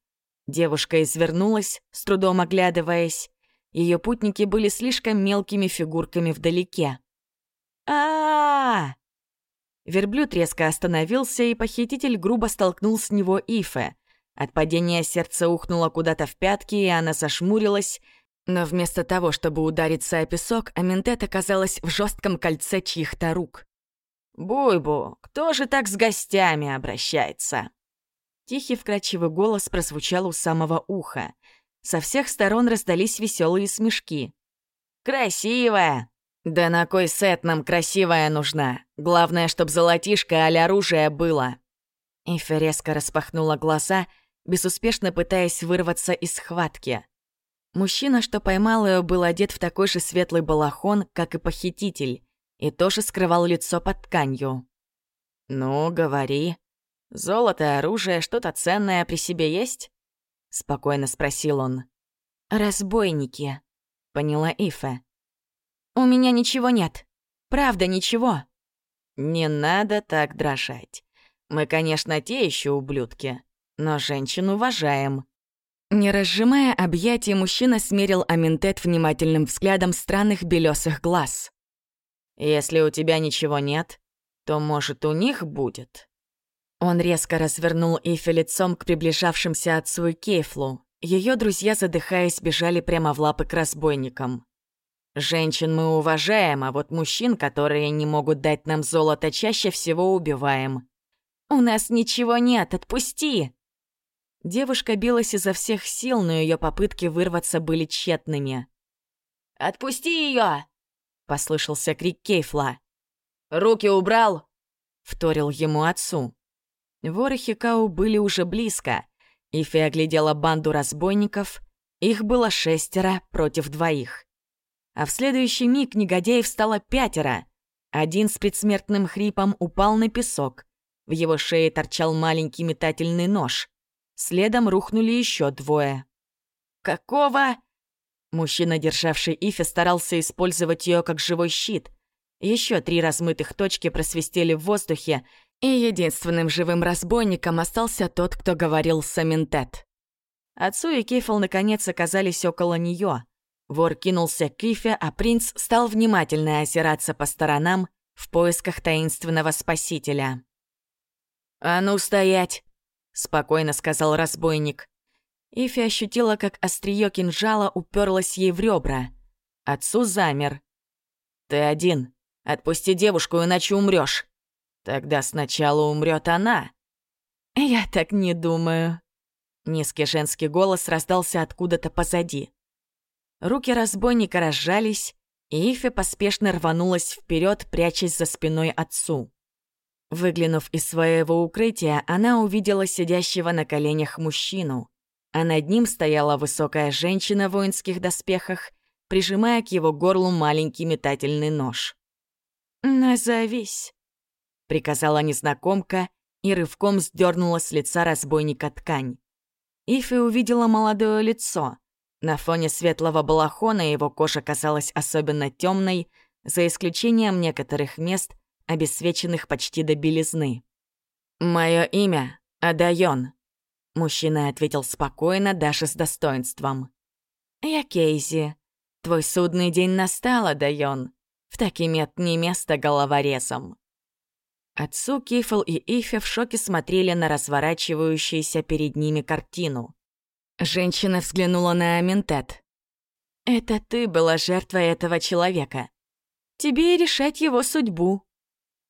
Девушка извернулась, с трудом оглядываясь, ее путники были слишком мелкими фигурками вдалеке. а, -а, Верблюд резко остановился, и похититель грубо столкнул с него Ифе. От падения сердце ухнуло куда-то в пятки, и она зашмурилась, но вместо того, чтобы удариться о песок, Аментет оказалась в жестком кольце чьих-то рук. «Буйбу, кто же так с гостями обращается?» Тихий вкрадчивый голос прозвучал у самого уха. Со всех сторон раздались веселые смешки. «Красивая!» «Да на кой сет нам красивая нужна? Главное, чтоб золотишко аль оружие было!» Эфе резко распахнула глаза, безуспешно пытаясь вырваться из схватки. Мужчина, что поймал ее, был одет в такой же светлый балахон, как и похититель, и тоже скрывал лицо под тканью. «Ну, говори. Золото, оружие, что-то ценное при себе есть?» — спокойно спросил он. «Разбойники», — поняла Ифа. «У меня ничего нет», Правда, ничего». «Не надо так дрожать. Мы, конечно, те еще ублюдки, но женщин уважаем». Не разжимая объятий, мужчина смерил Аминтет внимательным взглядом странных белесых глаз. «Если у тебя ничего нет, то, может, у них будет?» Он резко развернул Ифи лицом к приближавшимся отцу и Кейфлу. Ее друзья, задыхаясь, бежали прямо в лапы к разбойникам. «Женщин мы уважаем, а вот мужчин, которые не могут дать нам золото, чаще всего убиваем». «У нас ничего нет, отпусти!» Девушка билась изо всех сил, но ее попытки вырваться были тщетными. «Отпусти ее! послышался крик Кейфла. «Руки убрал!» — вторил ему отцу. Воры Хикау были уже близко. Ифи оглядела банду разбойников. Их было шестеро против двоих. А в следующий миг негодяев стало пятеро. Один с предсмертным хрипом упал на песок. В его шее торчал маленький метательный нож. Следом рухнули еще двое. «Какого?» Мужчина, державший Ифи, старался использовать ее как живой щит. Еще три размытых точки просвистели в воздухе, и единственным живым разбойником остался тот, кто говорил с Аминтет. Отцу и Кейфл наконец оказались около нее. Вор кинулся к Ифе, а принц стал внимательно озираться по сторонам в поисках таинственного спасителя. «А ну, стоять!» — спокойно сказал разбойник. Ифи ощутила, как острие кинжала уперлось ей в ребра. Отцу замер. «Ты один. Отпусти девушку, иначе умрешь. Тогда сначала умрет она. Я так не думаю. Низкий женский голос раздался откуда-то позади. Руки разбойника разжались, и Ифи поспешно рванулась вперед, прячась за спиной отцу. Выглянув из своего укрытия, она увидела сидящего на коленях мужчину, а над ним стояла высокая женщина в воинских доспехах, прижимая к его горлу маленький метательный нож. «Назовись», — приказала незнакомка и рывком сдернула с лица разбойника ткань. Ифи увидела молодое лицо. На фоне светлого балахона его кожа казалась особенно темной, за исключением некоторых мест, обесвеченных почти до белизны. «Мое имя — Адайон», — мужчина ответил спокойно, даже с достоинством. «Я Кейзи. Твой судный день настал, Адайон. В Такимет не место головорезом». Отцу Кифл и Ифе в шоке смотрели на разворачивающуюся перед ними картину. Женщина взглянула на Аментет. «Это ты была жертвой этого человека. Тебе и решать его судьбу».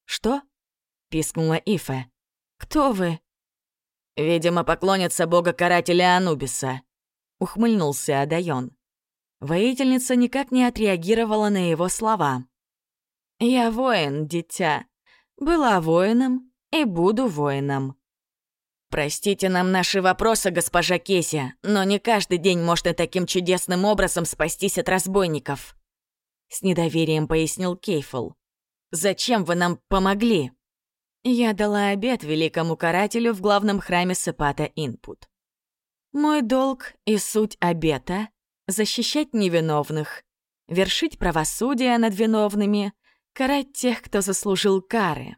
«Что?» — пискнула Ифе. «Кто вы?» «Видимо, поклонница бога-карателя Анубиса», — ухмыльнулся Адайон. Воительница никак не отреагировала на его слова. «Я воин, дитя. Была воином и буду воином. Простите нам наши вопросы, госпожа Кеся, но не каждый день можно таким чудесным образом спастись от разбойников. С недоверием пояснил Кейфл. Зачем вы нам помогли? Я дала обед великому карателю в главном храме Сепата Инпут. Мой долг и суть обета — защищать невиновных, вершить правосудие над виновными — карать тех, кто заслужил кары.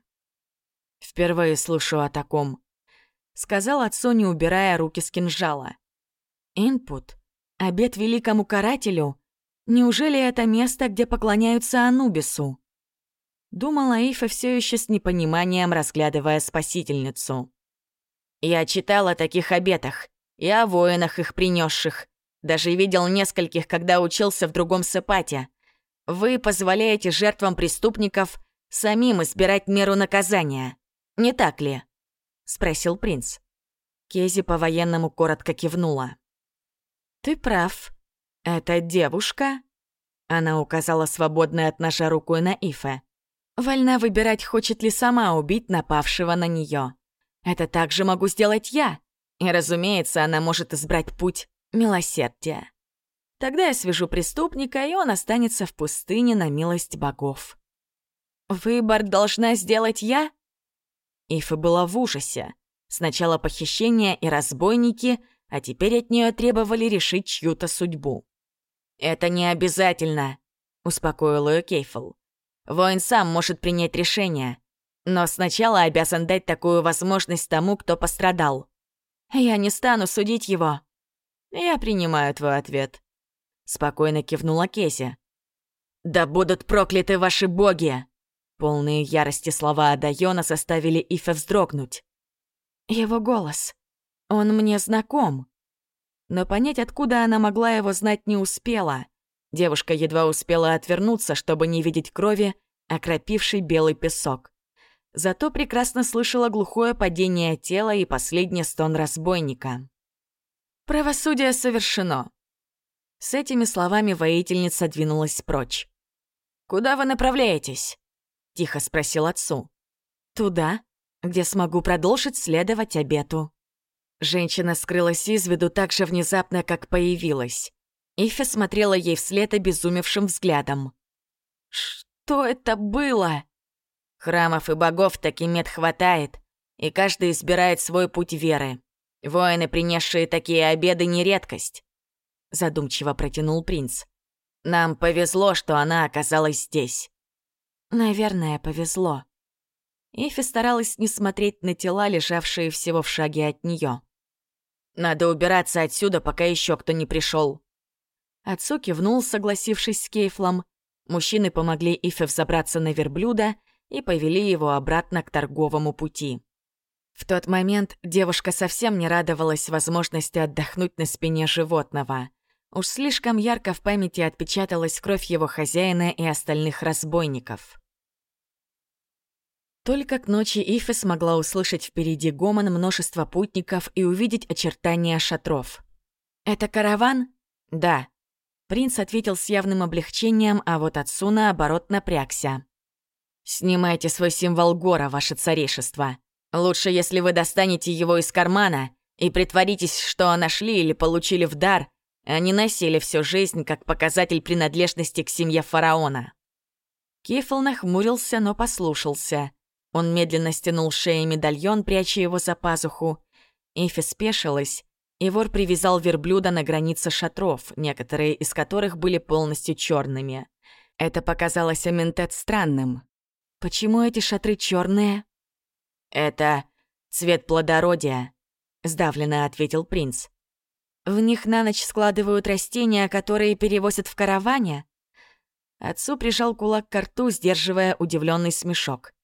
Впервые слышу о таком. Сказал отцу, не убирая руки с кинжала. Инпут? Обед великому карателю? Неужели это место, где поклоняются Анубису? Думала Ифа все еще с непониманием, разглядывая спасительницу. Я читал о таких обетах и о воинах их принесших. Даже видел нескольких, когда учился в другом сепате. Вы позволяете жертвам преступников самим избирать меру наказания, не так ли?» — спросил принц. Кези по-военному коротко кивнула. «Ты прав. Это девушка?» Она указала свободной от ножа рукой на Ифе. «Вольна выбирать, хочет ли сама убить напавшего на нее. Это также могу сделать я. И, разумеется, она может избрать путь милосердия». Тогда я свяжу преступника, и он останется в пустыне на милость богов. Выбор должна сделать я? Ифа была в ужасе. Сначала похищение и разбойники, а теперь от нее требовали решить чью-то судьбу. «Это не обязательно», — успокоил ее Кейфл. Воин сам может принять решение. Но сначала обязан дать такую возможность тому, кто пострадал. Я не стану судить его. Я принимаю твой ответ. Спокойно кивнула Кеся. «Да будут прокляты ваши боги!» Полные ярости слова Адайона заставили Ифе вздрогнуть. Его голос. Он мне знаком. Но понять, откуда она могла его знать, не успела. Девушка едва успела отвернуться, чтобы не видеть крови, окропивший белый песок. Зато прекрасно слышала глухое падение тела и последний стон разбойника. «Правосудие совершено!» С этими словами воительница двинулась прочь. «Куда вы направляетесь?» — тихо спросил отцу. «Туда, где смогу продолжить следовать обету». Женщина скрылась из виду так же внезапно, как появилась. Ифа смотрела ей вслед обезумевшим взглядом. «Что это было?» Храмов и богов таки мед хватает, и каждый избирает свой путь веры. Воины, принесшие такие обеды, не редкость. Задумчиво протянул принц. Нам повезло, что она оказалась здесь. Наверное, повезло. Эфи старалась не смотреть на тела, лежавшие всего в шаге от нее. Надо убираться отсюда, пока еще кто не пришел. Отцу кивнул, согласившись с Кейфлом. Мужчины помогли Ифе взобраться на верблюда и повели его обратно к торговому пути. В тот момент девушка совсем не радовалась возможности отдохнуть на спине животного. Уж слишком ярко в памяти отпечаталась кровь его хозяина и остальных разбойников. Только к ночи Ифе смогла услышать впереди гомон множества путников и увидеть очертания шатров. «Это караван?» «Да». Принц ответил с явным облегчением, а вот отцу, наоборот, напрягся. «Снимайте свой символ гора, ваше царейшество. Лучше, если вы достанете его из кармана и притворитесь, что нашли или получили в дар, не носили всю жизнь как показатель принадлежности к семье фараона». Кифл нахмурился, но послушался. Он медленно стянул шеи медальон, пряча его за пазуху. Эфи спешилась, и вор привязал верблюда на границе шатров, некоторые из которых были полностью черными. Это показалось Аментет странным. Почему эти шатры черные? Это цвет плодородия, сдавленно ответил принц. В них на ночь складывают растения, которые перевозят в караване. Отцу прижал кулак к рту, сдерживая удивленный смешок.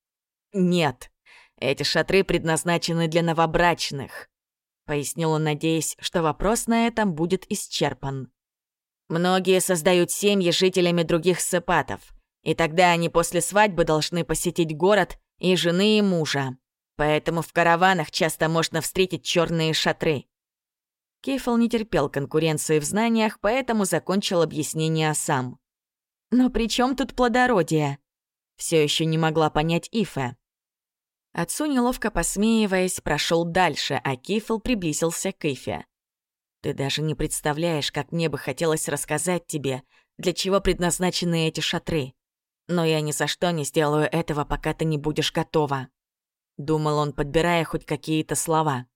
Нет, эти шатры предназначены для новобрачных, пояснил он, надеясь, что вопрос на этом будет исчерпан. Многие создают семьи жителями других сепатов — и тогда они после свадьбы должны посетить город и жены, и мужа. Поэтому в караванах часто можно встретить черные шатры. Кейфл не терпел конкуренции в знаниях, поэтому закончил объяснение сам. «Но при чем тут плодородие?» Все еще не могла понять Ифа. Отцу, неловко посмеиваясь, прошел дальше, а Кифл приблизился к Ифе. «Ты даже не представляешь, как мне бы хотелось рассказать тебе, для чего предназначены эти шатры. Но я ни за что не сделаю этого, пока ты не будешь готова. Думал он, подбирая хоть какие-то слова.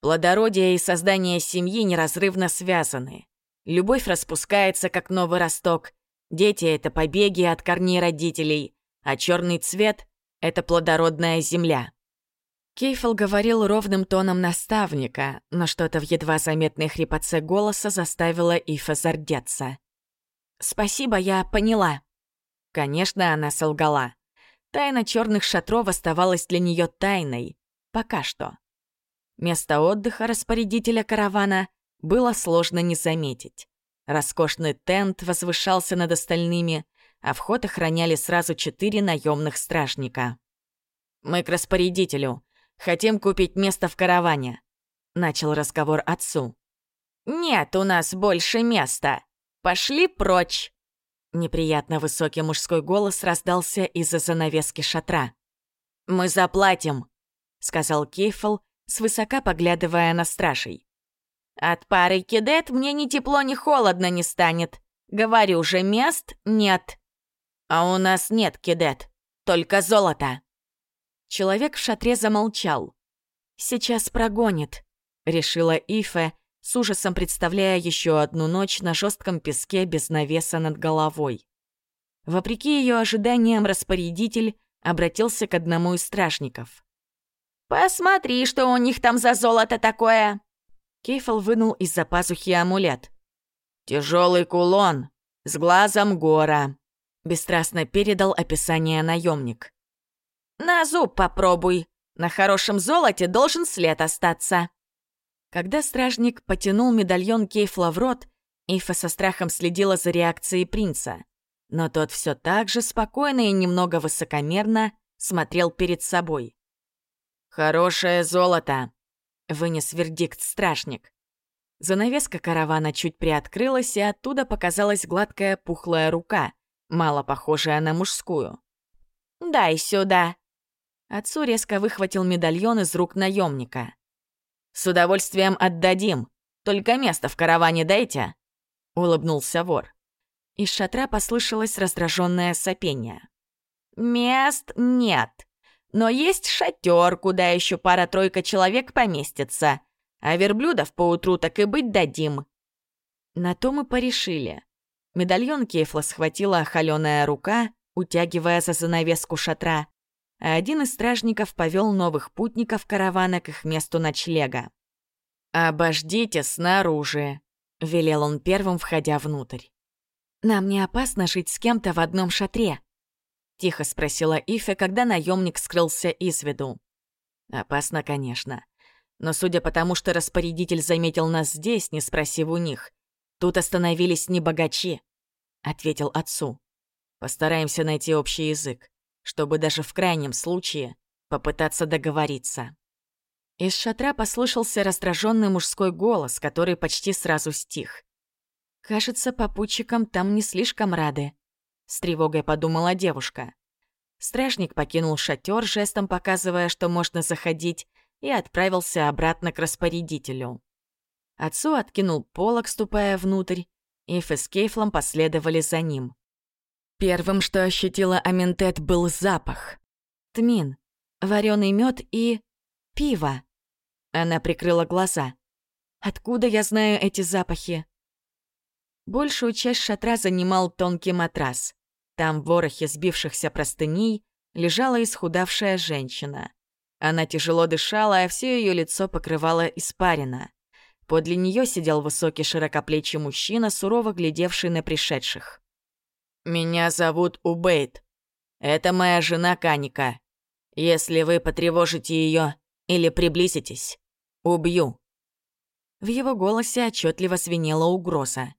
Плодородие и создание семьи неразрывно связаны. Любовь распускается, как новый росток. Дети — это побеги от корней родителей, а черный цвет — это плодородная земля. Кейфл говорил ровным тоном наставника, но что-то в едва заметной хрипотце голоса заставило Ифа зардеться. «Спасибо, я поняла», Конечно, она солгала. Тайна черных шатров оставалась для нее тайной. Пока что. Место отдыха распорядителя каравана было сложно не заметить. Роскошный тент возвышался над остальными, а вход охраняли сразу четыре наемных стражника. «Мы к распорядителю. Хотим купить место в караване», — начал разговор отцу. «Нет у нас больше места. Пошли прочь!» Неприятно высокий мужской голос раздался из-за занавески шатра. «Мы заплатим», — сказал Кейфл, свысока поглядывая на стражей. «От пары кидет мне ни тепло, ни холодно не станет. Говорю же, мест нет». «А у нас нет кидет, только золото». Человек в шатре замолчал. «Сейчас прогонит», — решила Ифе, с ужасом представляя еще одну ночь на жестком песке без навеса над головой. Вопреки ее ожиданиям, распорядитель обратился к одному из стражников. «Посмотри, что у них там за золото такое!» Кейфл вынул из-за пазухи амулет. Тяжелый кулон с глазом гора», — бесстрастно передал описание наемник. «На зуб попробуй. На хорошем золоте должен след остаться». Когда стражник потянул медальон Кейфла в рот, Ифа со страхом следила за реакцией принца. Но тот все так же спокойно и немного высокомерно смотрел перед собой. «Хорошее золото», — вынес вердикт стражник. Занавеска каравана чуть приоткрылась, и оттуда показалась гладкая пухлая рука, мало похожая на мужскую. «Дай сюда!» Отцу резко выхватил медальон из рук наемника. «С удовольствием отдадим, только место в караване дайте!» — улыбнулся вор. Из шатра послышалось раздраженное сопение. «Мест нет, но есть шатер, куда еще пара-тройка человек поместится, а верблюдов поутру так и быть дадим». На то мы порешили. Медальон Кейфла схватила холеная рука, утягивая за занавеску шатра, а один из стражников повел новых путников каравана к их месту ночлега. «Обождите снаружи», — велел он первым, входя внутрь. «Нам не опасно жить с кем-то в одном шатре?» — тихо спросила Ифе, когда наемник скрылся из виду. «Опасно, конечно. Но судя по тому, что распорядитель заметил нас здесь, не спросив у них, тут остановились не богачи», — ответил отцу. «Постараемся найти общий язык чтобы даже в крайнем случае попытаться договориться. Из шатра послышался раздраженный мужской голос, который почти сразу стих. «Кажется, попутчикам там не слишком рады», — с тревогой подумала девушка. Стражник покинул шатер, жестом показывая, что можно заходить, и отправился обратно к распорядителю. Отцу откинул полок, ступая внутрь, и с Кейфлом последовали за ним. Первым, что ощутила Аментет, был запах. Тмин, вареный мед и... пиво. Она прикрыла глаза. Откуда я знаю эти запахи? Большую часть шатра занимал тонкий матрас. Там в ворохе сбившихся простыней лежала исхудавшая женщина. Она тяжело дышала, а все ее лицо покрывало испарина. Подле нее сидел высокий широкоплечий мужчина, сурово глядевший на пришедших. «Меня зовут Убейт. Это моя жена Каника. Если вы потревожите ее или приблизитесь, убью». В его голосе отчетливо свинела угроза.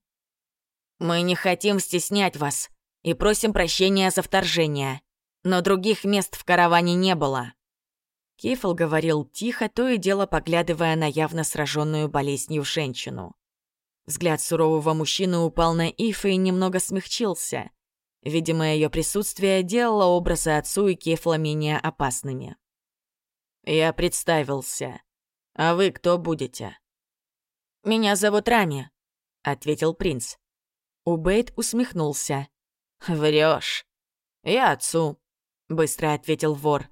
«Мы не хотим стеснять вас и просим прощения за вторжение, но других мест в караване не было». Кифл говорил тихо, то и дело поглядывая на явно сраженную болезнью женщину. Взгляд сурового мужчины упал на Ифа и немного смягчился. Видимо, ее присутствие делало образы отцу и Кефла менее опасными. «Я представился. А вы кто будете?» «Меня зовут Рами», — ответил принц. Убейт усмехнулся. «Врешь. Я отцу», — быстро ответил вор.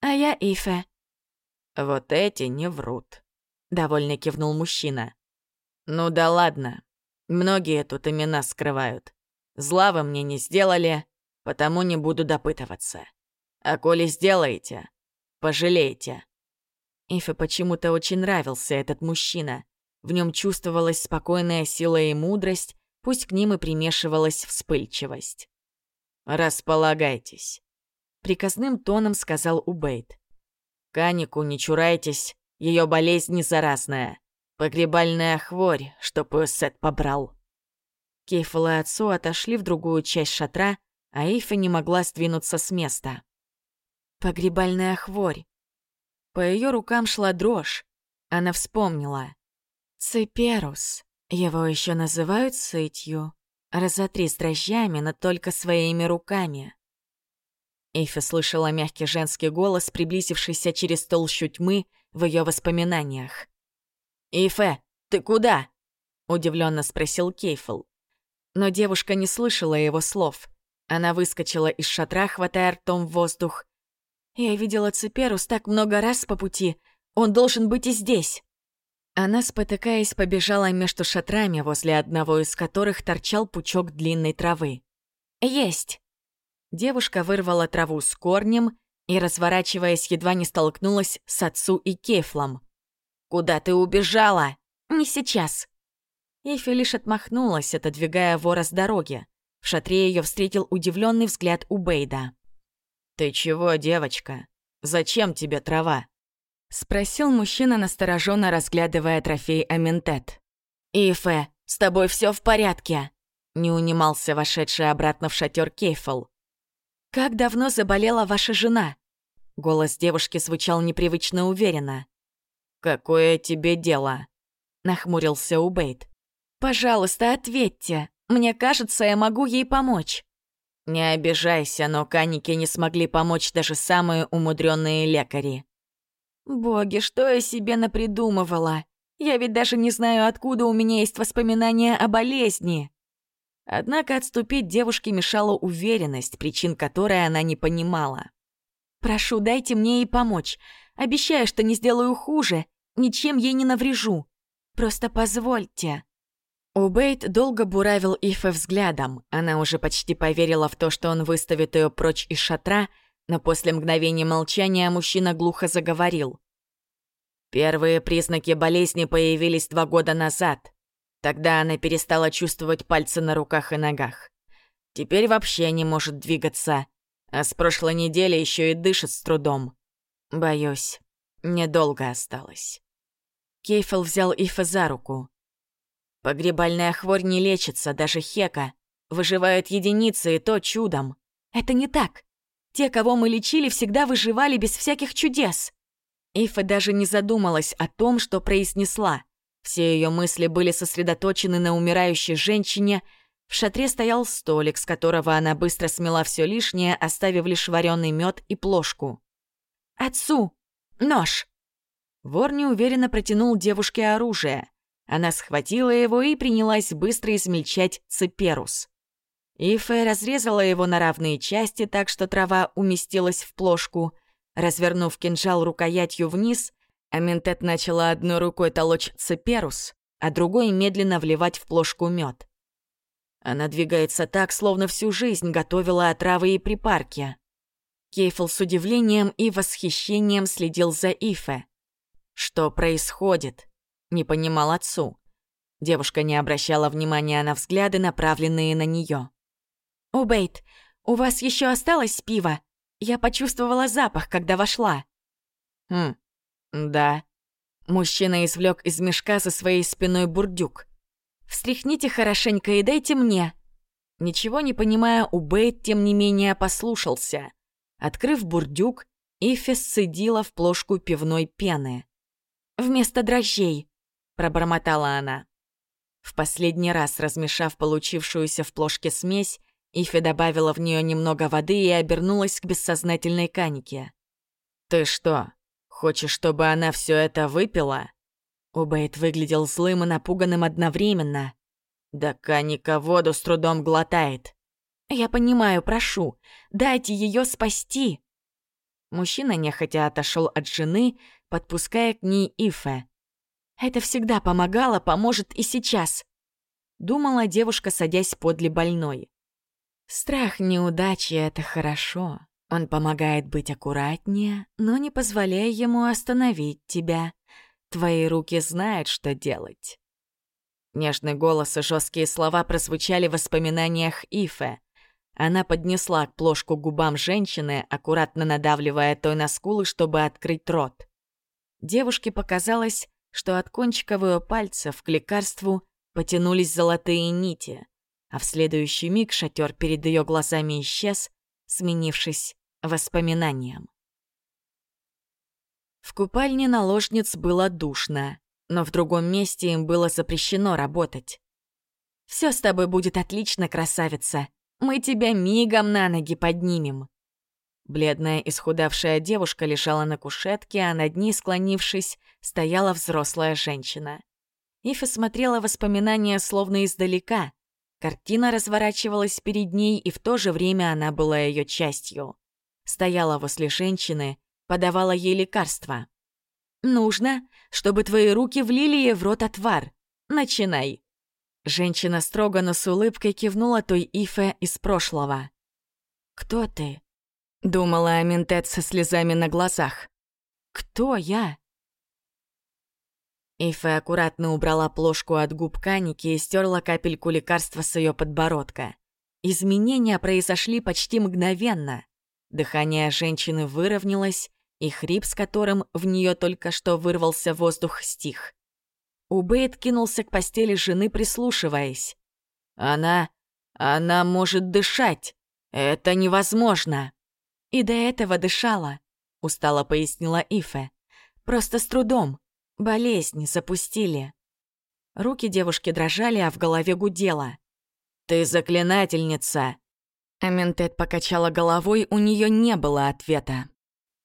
«А я Ифе». «Вот эти не врут», — довольно кивнул мужчина. «Ну да ладно. Многие тут имена скрывают. Зла вы мне не сделали, потому не буду допытываться. А коли сделаете, пожалеете». Ифе почему-то очень нравился этот мужчина. В нем чувствовалась спокойная сила и мудрость, пусть к ним и примешивалась вспыльчивость. «Располагайтесь», — приказным тоном сказал Убейт. «Канику не чурайтесь, ее болезнь не заразная. Погребальная хворь, чтоб ее Сет побрал». Кейфл и отцу отошли в другую часть шатра, а Эйфа не могла сдвинуться с места. Погребальная хворь. По ее рукам шла дрожь. Она вспомнила. Циперус. Его еще называют сытью. Разотри дрожжами, но только своими руками. Эйфа слышала мягкий женский голос, приблизившийся через толщу тьмы в ее воспоминаниях. «Ифе, ты куда?» — удивленно спросил Кейфл. Но девушка не слышала его слов. Она выскочила из шатра, хватая ртом воздух. «Я видела Циперус так много раз по пути. Он должен быть и здесь». Она, спотыкаясь, побежала между шатрами, возле одного из которых торчал пучок длинной травы. «Есть!» Девушка вырвала траву с корнем и, разворачиваясь, едва не столкнулась с отцу и Кефлом. «Куда ты убежала?» «Не сейчас». Эфи лишь отмахнулась, отодвигая вора с дороги. В шатре ее встретил удивленный взгляд у Бейда. «Ты чего, девочка? Зачем тебе трава?» Спросил мужчина, настороженно разглядывая трофей Аментет. «Ифе, с тобой все в порядке?» Не унимался вошедший обратно в шатер Кейфл. «Как давно заболела ваша жена?» Голос девушки звучал непривычно уверенно. «Какое тебе дело?» Нахмурился Убейт. «Пожалуйста, ответьте. Мне кажется, я могу ей помочь». «Не обижайся, но каники не смогли помочь даже самые умудренные лекари». «Боги, что я себе напридумывала? Я ведь даже не знаю, откуда у меня есть воспоминания о болезни». Однако отступить девушке мешала уверенность, причин которой она не понимала. «Прошу, дайте мне ей помочь. Обещаю, что не сделаю хуже, ничем ей не наврежу. Просто позвольте». Убейт долго буравил Ифе взглядом. Она уже почти поверила в то, что он выставит ее прочь из шатра, но после мгновения молчания мужчина глухо заговорил. Первые признаки болезни появились два года назад. Тогда она перестала чувствовать пальцы на руках и ногах. Теперь вообще не может двигаться, а с прошлой недели еще и дышит с трудом. Боюсь, недолго осталось. Кейфел взял Ифа за руку. Погребальная хворь не лечится, даже хека. Выживают единицы, и то чудом. Это не так. Те, кого мы лечили, всегда выживали без всяких чудес. Ифа даже не задумалась о том, что произнесла. Все ее мысли были сосредоточены на умирающей женщине. В шатре стоял столик, с которого она быстро смела все лишнее, оставив лишь вареный мед и плошку. «Отцу! Нож!» Вор неуверенно протянул девушке оружие. Она схватила его и принялась быстро измельчать Ифе разрезала его на равные части, так что трава уместилась в плошку. Развернув кинжал рукоятью вниз, Аментет начала одной рукой толочь цеперус, а другой медленно вливать в плошку мед. Она двигается так, словно всю жизнь готовила отравы и припарки. Кейфл с удивлением и восхищением следил за Ифе. Что происходит? Не понимал отцу. Девушка не обращала внимания на взгляды, направленные на нее. «Убейт, у вас еще осталось пиво? Я почувствовала запах, когда вошла». «Хм, «Да». Мужчина извлек из мешка со своей спиной бурдюк. «Встряхните хорошенько и дайте мне». Ничего не понимая, Убейт, тем не менее, послушался. Открыв бурдюк, Ифи сцедила в плошку пивной пены. «Вместо дрожжей», — пробормотала она. В последний раз, размешав получившуюся в плошке смесь, Ифи добавила в нее немного воды и обернулась к бессознательной канике. «Ты что, Хочешь, чтобы она все это выпила?» Убейт выглядел злым и напуганным одновременно. Да Каника воду с трудом глотает. «Я понимаю, прошу, дайте ее спасти!» Мужчина нехотя отошел от жены, подпуская к ней Ифе. «Это всегда помогало, поможет и сейчас», — думала девушка, садясь подле больной. «Страх неудачи — это хорошо. Он помогает быть аккуратнее, но не позволяя ему остановить тебя. Твои руки знают, что делать. Нежный голос и жесткие слова прозвучали в воспоминаниях Ифе. Она поднесла к плошку губам женщины, аккуратно надавливая той на скулы, чтобы открыть рот. Девушке показалось, что от кончиков ее пальцев к лекарству потянулись золотые нити, а в следующий миг шатер перед ее глазами исчез, сменившись воспоминаниям. В купальне наложниц было душно, но в другом месте им было запрещено работать. «Все с тобой будет отлично, красавица. Мы тебя мигом на ноги поднимем». Бледная исхудавшая девушка лежала на кушетке, а над ней, склонившись, стояла взрослая женщина. Ифа смотрела воспоминания словно издалека. Картина разворачивалась перед ней, и в то же время она была ее частью стояла возле женщины, подавала ей лекарства. «Нужно, чтобы твои руки влили ей в рот отвар. Начинай!» Женщина строго, но с улыбкой кивнула той Ифе из прошлого. «Кто ты?» — думала Аминтет со слезами на глазах. «Кто я?» Ифе аккуратно убрала плошку от губ Каники и стерла капельку лекарства с ее подбородка. Изменения произошли почти мгновенно. Дыхание женщины выровнялось, и хрип, с которым в нее только что вырвался воздух, стих. Убейт кинулся к постели жены, прислушиваясь. «Она... она может дышать! Это невозможно!» «И до этого дышала», — устало пояснила Ифе. «Просто с трудом. Болезнь запустили. Руки девушки дрожали, а в голове гудело. «Ты заклинательница!» Аментет покачала головой, у нее не было ответа.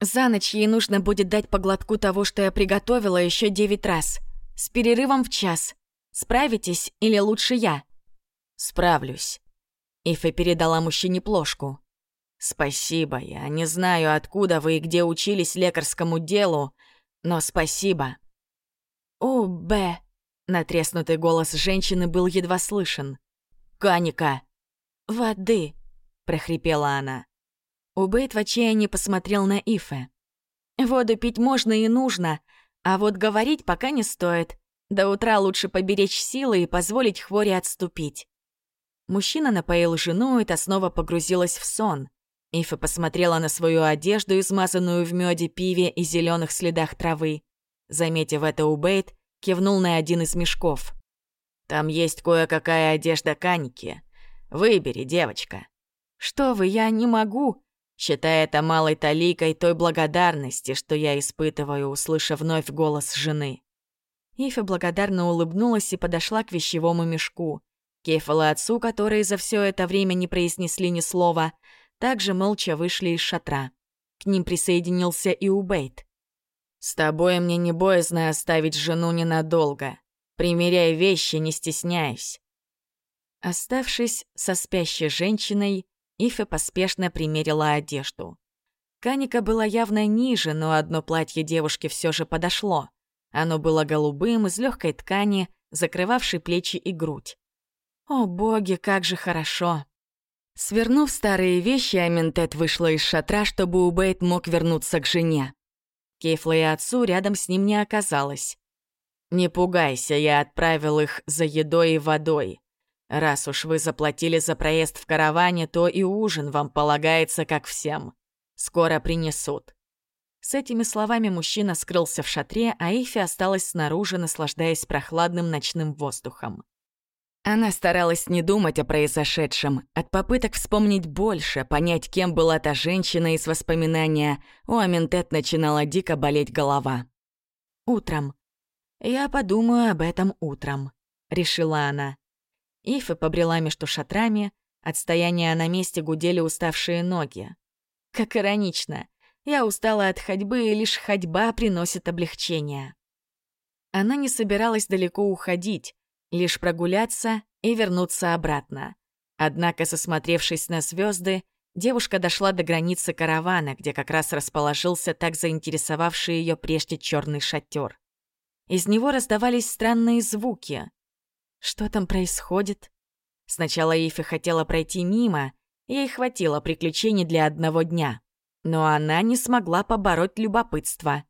«За ночь ей нужно будет дать по глотку того, что я приготовила еще девять раз. С перерывом в час. Справитесь или лучше я?» «Справлюсь». Ифа передала мужчине плошку. «Спасибо, я не знаю, откуда вы и где учились лекарскому делу, но спасибо». «О, Б!» Натреснутый голос женщины был едва слышен. «Каника!» «Воды!» — прохрипела она. Убейт в отчаянии посмотрел на Ифе. «Воду пить можно и нужно, а вот говорить пока не стоит. До утра лучше поберечь силы и позволить хворе отступить». Мужчина напоил жену, и та снова погрузилась в сон. Ифа посмотрела на свою одежду, измазанную в меде, пиве и зеленых следах травы. Заметив это, Убейт кивнул на один из мешков. «Там есть кое-какая одежда Каники. Выбери, девочка». «Что вы, я не могу!» Считая это малой таликой той благодарности, что я испытываю, услышав вновь голос жены. Ифа благодарно улыбнулась и подошла к вещевому мешку. Кефал и отцу, которые за все это время не произнесли ни слова, также молча вышли из шатра. К ним присоединился и Убейт. «С тобой мне не боязно оставить жену ненадолго. Примеряй вещи, не стесняясь». Оставшись со спящей женщиной, Ифе поспешно примерила одежду. Каника была явно ниже, но одно платье девушки все же подошло. Оно было голубым, из легкой ткани, закрывавшей плечи и грудь. О боги, как же хорошо! Свернув старые вещи, Аминтет вышла из шатра, чтобы Убейт мог вернуться к жене. Кейфла и отцу рядом с ним не оказалось. «Не пугайся, я отправил их за едой и водой. Раз уж вы заплатили за проезд в караване, то и ужин вам полагается, как всем. Скоро принесут». С этими словами мужчина скрылся в шатре, а Ифи осталась снаружи, наслаждаясь прохладным ночным воздухом. Она старалась не думать о произошедшем. От попыток вспомнить больше, понять, кем была та женщина из воспоминания, у Аминтет начинала дико болеть голова. «Утром. Я подумаю об этом утром», — решила она. Ифа побрела между шатрами, от стояния на месте гудели уставшие ноги. Как иронично. Я устала от ходьбы, и лишь ходьба приносит облегчение. Она не собиралась далеко уходить, лишь прогуляться и вернуться обратно. Однако, сосмотревшись на звезды, девушка дошла до границы каравана, где как раз расположился так заинтересовавший ее прежде черный шатер. Из него раздавались странные звуки. Что там происходит? Сначала Ифи хотела пройти мимо, ей хватило приключений для одного дня. Но она не смогла побороть любопытство.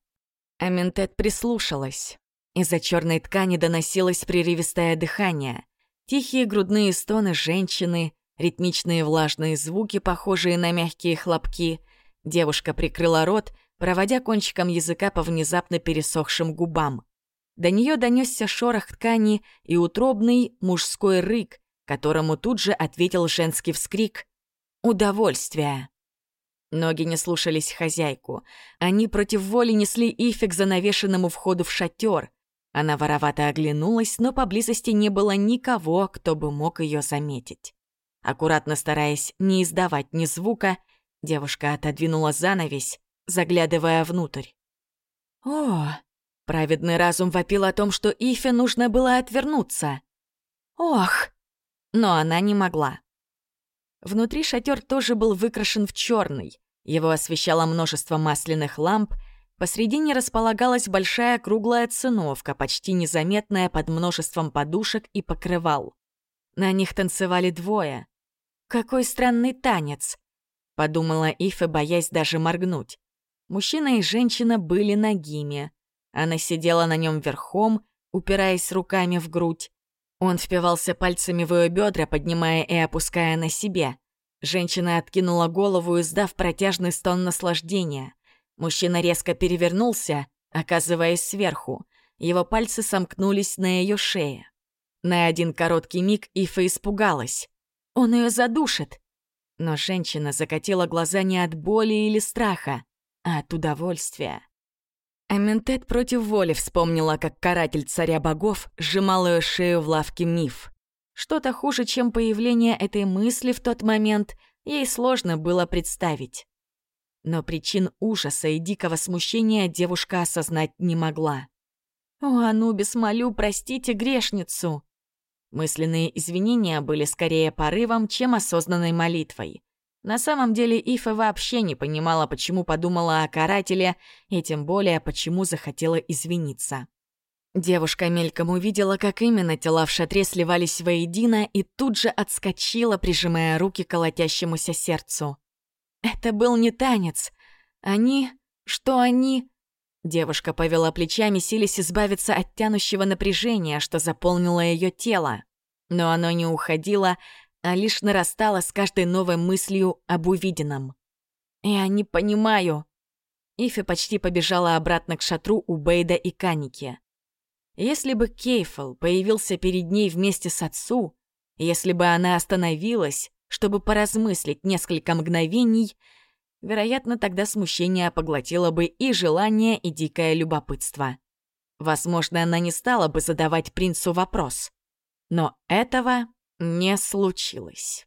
Аментет прислушалась. Из-за черной ткани доносилось прерывистое дыхание, тихие грудные стоны женщины, ритмичные влажные звуки, похожие на мягкие хлопки. Девушка прикрыла рот, проводя кончиком языка по внезапно пересохшим губам. До нее донесся шорох ткани и утробный мужской рык, которому тут же ответил женский вскрик «Удовольствие!». Ноги не слушались хозяйку. Они против воли несли Ифик за навешенному входу в шатер. Она воровато оглянулась, но поблизости не было никого, кто бы мог ее заметить. Аккуратно стараясь не издавать ни звука, девушка отодвинула занавесь, заглядывая внутрь. О, праведный разум вопил о том, что Ифе нужно было отвернуться. Ох! Но она не могла. Внутри шатер тоже был выкрашен в черный. Его освещало множество масляных ламп, Посредине располагалась большая круглая циновка, почти незаметная под множеством подушек и покрывал. На них танцевали двое. Какой странный танец. подумала Ифа, боясь даже моргнуть. Мужчина и женщина были нагими. Она сидела на нем верхом, упираясь руками в грудь. Он впивался пальцами в ее бедра, поднимая и опуская на себе. Женщина откинула голову, издав протяжный стон наслаждения. Мужчина резко перевернулся, оказываясь сверху. Его пальцы сомкнулись на ее шее. На один короткий миг Ифа испугалась. Он ее задушит. Но женщина закатила глаза не от боли или страха, а от удовольствия. Аментет против воли вспомнила, как каратель царя богов сжимал ее шею в лавке миф. Что-то хуже, чем появление этой мысли в тот момент, ей сложно было представить. Но причин ужаса и дикого смущения девушка осознать не могла. «О, Анубис, молю, простите грешницу!» Мысленные извинения были скорее порывом, чем осознанной молитвой. На самом деле Ифа вообще не понимала, почему подумала о карателе, и тем более, почему захотела извиниться. Девушка мельком увидела, как именно тела в шатре сливались воедино, и тут же отскочила, прижимая руки к колотящемуся сердцу. Это был не танец. Они... Что они... Девушка повела плечами, силясь избавиться от тянущего напряжения, что заполнило ее тело. Но оно не уходило, а лишь нарастала с каждой новой мыслью об увиденном. «Я не понимаю». Ифи почти побежала обратно к шатру у Бейда и Каники. Если бы Кейфл появился перед ней вместе с отцу, если бы она остановилась, чтобы поразмыслить несколько мгновений, вероятно, тогда смущение поглотило бы и желание, и дикое любопытство. Возможно, она не стала бы задавать принцу вопрос. Но этого не случилось.